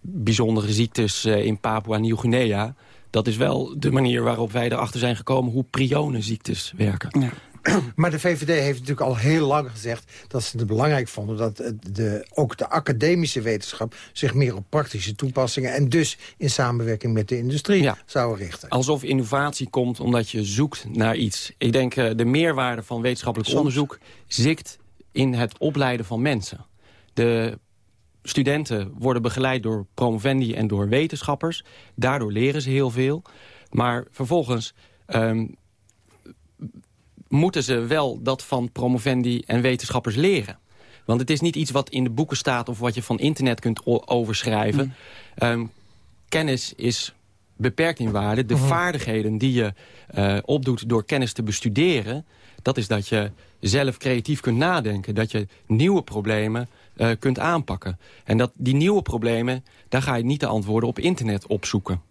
Speaker 29: bijzondere ziektes uh, in Papua-Nieuw-Guinea. Dat is wel de manier waarop wij erachter zijn gekomen hoe prionenziektes werken. Ja.
Speaker 26: Maar de VVD heeft natuurlijk al heel lang gezegd dat ze het belangrijk vonden... dat de, ook de academische wetenschap zich meer op praktische toepassingen... en dus in samenwerking met de industrie ja. zou richten.
Speaker 29: Alsof innovatie komt omdat je zoekt naar iets. Ik denk uh, de meerwaarde van wetenschappelijk Soms. onderzoek zikt in het opleiden van mensen. De studenten worden begeleid door promovendi en door wetenschappers. Daardoor leren ze heel veel. Maar vervolgens um, moeten ze wel dat van promovendi en wetenschappers leren. Want het is niet iets wat in de boeken staat of wat je van internet kunt overschrijven. Mm. Um, kennis is beperkt in waarde. De mm. vaardigheden die je uh, opdoet door kennis te bestuderen... dat is dat je zelf creatief kunt nadenken. Dat je nieuwe problemen uh, kunt aanpakken. En dat die nieuwe problemen, daar ga je niet de antwoorden op internet opzoeken.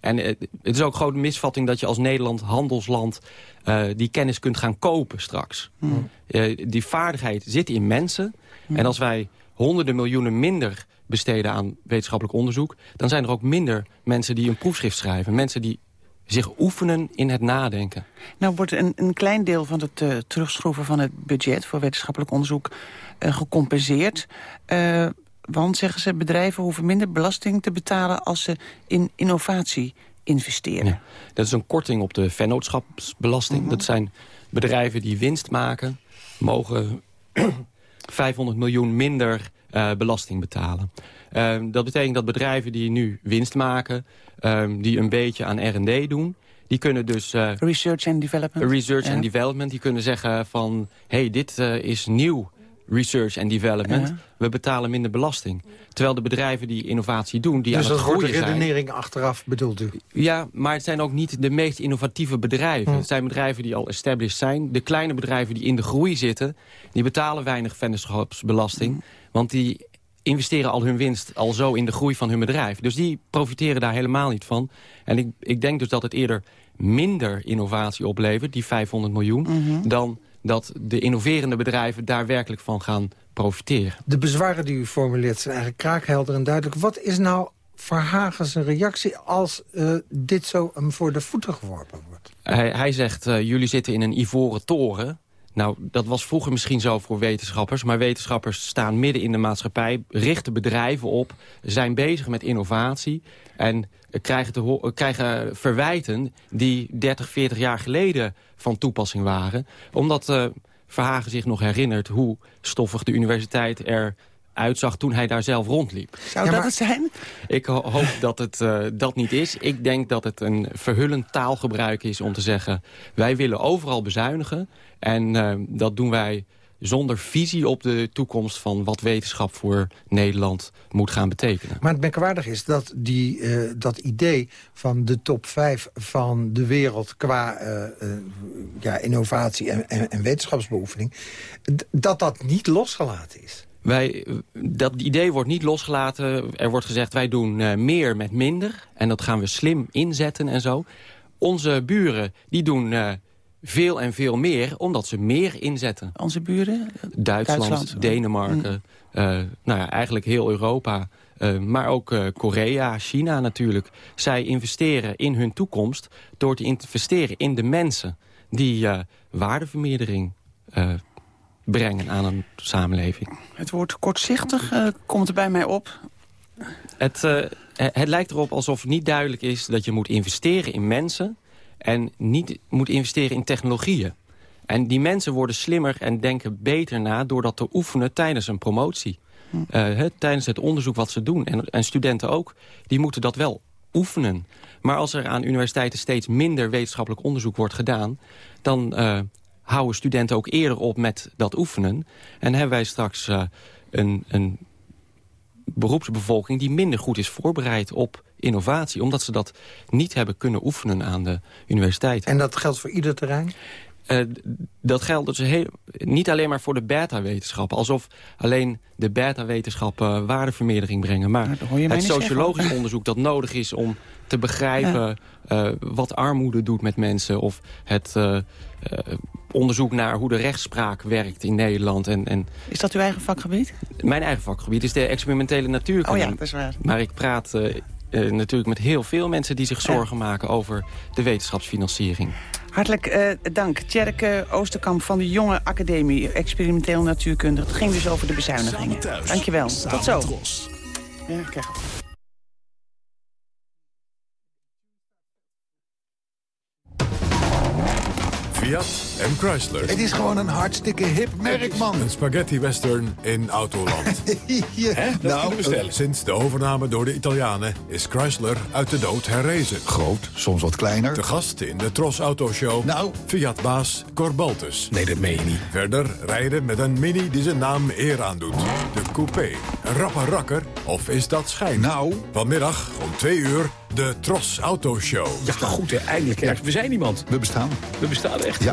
Speaker 29: En uh, het is ook gewoon een misvatting dat je als Nederland handelsland uh, die kennis kunt gaan kopen straks. Hmm. Die vaardigheid zit in mensen. Hmm. En als wij honderden miljoenen minder besteden aan wetenschappelijk onderzoek... dan zijn er ook minder mensen die een proefschrift schrijven. Mensen die zich oefenen in het nadenken.
Speaker 25: Nou wordt een, een klein deel van het uh, terugschroeven van het budget... voor wetenschappelijk onderzoek gecompenseerd. Uh, want, zeggen ze, bedrijven hoeven minder belasting te betalen... als ze in innovatie investeren. Ja,
Speaker 29: dat is een korting op de vennootschapsbelasting. Mm -hmm. Dat zijn bedrijven die winst maken... mogen 500 miljoen minder belasting betalen. Uh, dat betekent dat bedrijven die nu winst maken... Um, die een beetje aan R&D doen... Die kunnen dus... Uh,
Speaker 25: research and development.
Speaker 29: Research ja. and development. Die kunnen zeggen van... hey, dit uh, is nieuw research and development. Ja. We betalen minder belasting. Terwijl de bedrijven die innovatie doen, die
Speaker 26: dus
Speaker 29: aan het groeien zijn...
Speaker 26: Dus dat wordt de redenering achteraf, bedoelt u?
Speaker 29: Ja, maar het zijn ook niet de meest innovatieve bedrijven. Hm. Het zijn bedrijven die al established zijn. De kleine bedrijven die in de groei zitten... die betalen weinig vennootschapsbelasting. Hm. Want die investeren al hun winst al zo in de groei van hun bedrijf. Dus die profiteren daar helemaal niet van. En ik, ik denk dus dat het eerder minder innovatie oplevert, die 500 miljoen... Mm -hmm. dan dat de innoverende bedrijven daar werkelijk van gaan profiteren.
Speaker 26: De bezwaren die u formuleert zijn eigenlijk kraakhelder en duidelijk. Wat is nou Verhagen een reactie als uh, dit zo hem voor de voeten geworpen wordt?
Speaker 29: Hij, hij zegt, uh, jullie zitten in een ivoren toren... Nou, dat was vroeger misschien zo voor wetenschappers. Maar wetenschappers staan midden in de maatschappij, richten bedrijven op... zijn bezig met innovatie en krijgen, te krijgen verwijten... die 30, 40 jaar geleden van toepassing waren. Omdat uh, Verhagen zich nog herinnert hoe stoffig de universiteit er uitzag toen hij daar zelf rondliep.
Speaker 25: Zou ja, dat het zijn?
Speaker 29: Ik ho hoop dat het uh, dat niet is. Ik denk dat het een verhullend taalgebruik is om te zeggen... wij willen overal bezuinigen en uh, dat doen wij zonder visie op de toekomst van wat wetenschap voor Nederland moet gaan betekenen.
Speaker 26: Maar het merkwaardig is dat die, uh, dat idee van de top 5 van de wereld qua uh, uh, ja, innovatie en, en, en wetenschapsbeoefening, dat dat niet losgelaten is.
Speaker 29: Wij, dat idee wordt niet losgelaten. Er wordt gezegd, wij doen meer met minder. En dat gaan we slim inzetten en zo. Onze buren, die doen veel en veel meer, omdat ze meer inzetten.
Speaker 25: Onze buren?
Speaker 29: Duitsland, Duitsland. Denemarken, mm. uh, nou ja, eigenlijk heel Europa. maar ook Korea, China natuurlijk. Zij investeren in hun toekomst door te investeren in de mensen... die waardevermeerdering brengen aan een samenleving.
Speaker 25: Het woord kortzichtig komt er bij mij op.
Speaker 29: Het, het lijkt erop alsof het niet duidelijk is dat je moet investeren in mensen... en niet moet investeren in technologieën. En die mensen worden slimmer en denken beter na... door dat te oefenen tijdens een promotie. Hm. Uh, tijdens het onderzoek wat ze doen. En, en studenten ook, die moeten dat wel oefenen. Maar als er aan universiteiten steeds minder wetenschappelijk onderzoek wordt gedaan... dan houden studenten ook eerder op met dat oefenen. En hebben wij straks uh, een, een beroepsbevolking die minder goed is voorbereid op innovatie. Omdat ze dat niet hebben kunnen oefenen aan de universiteit.
Speaker 26: En dat geldt voor ieder terrein?
Speaker 29: Uh, dat geldt dus heel, niet alleen maar voor de beta-wetenschappen. Alsof alleen de beta-wetenschappen waardevermeerdering brengen. Maar het sociologisch onderzoek dat nodig is om te begrijpen... Ja. Uh, wat armoede doet met mensen. Of het uh, onderzoek naar hoe de rechtspraak werkt in Nederland. En, en
Speaker 25: is dat uw eigen vakgebied?
Speaker 29: Mijn eigen vakgebied is de experimentele natuurkunde.
Speaker 25: Oh ja, dat is waar.
Speaker 29: Maar ik praat uh, natuurlijk met heel veel mensen die zich zorgen maken over de wetenschapsfinanciering.
Speaker 25: Hartelijk uh, dank. Tjerke Oosterkamp van de Jonge Academie Experimenteel Natuurkunde. Het ging dus over de bezuinigingen. Dankjewel. Tot zo. Ja, krijg
Speaker 1: Fiat en Chrysler.
Speaker 30: Het is gewoon een hartstikke hip merk, man.
Speaker 1: Een spaghetti western in Autoland.
Speaker 30: ja, Hè? nou,
Speaker 1: Sinds de overname door de Italianen is Chrysler uit de dood herrezen.
Speaker 30: Groot, soms wat kleiner.
Speaker 1: De gast in de Tros Autoshow.
Speaker 30: Nou.
Speaker 1: Fiat-baas Corbaltus.
Speaker 30: Nee, dat meen je niet.
Speaker 1: Verder rijden met een mini die zijn naam eer aandoet. De coupé. Een rappe rakker. Of is dat schijn?
Speaker 30: Nou.
Speaker 1: Vanmiddag om twee uur de Tros Autoshow.
Speaker 30: Ja, goed, hè, eindelijk. Ja. We zijn iemand. We bestaan. We bestaan echt.
Speaker 1: Ja.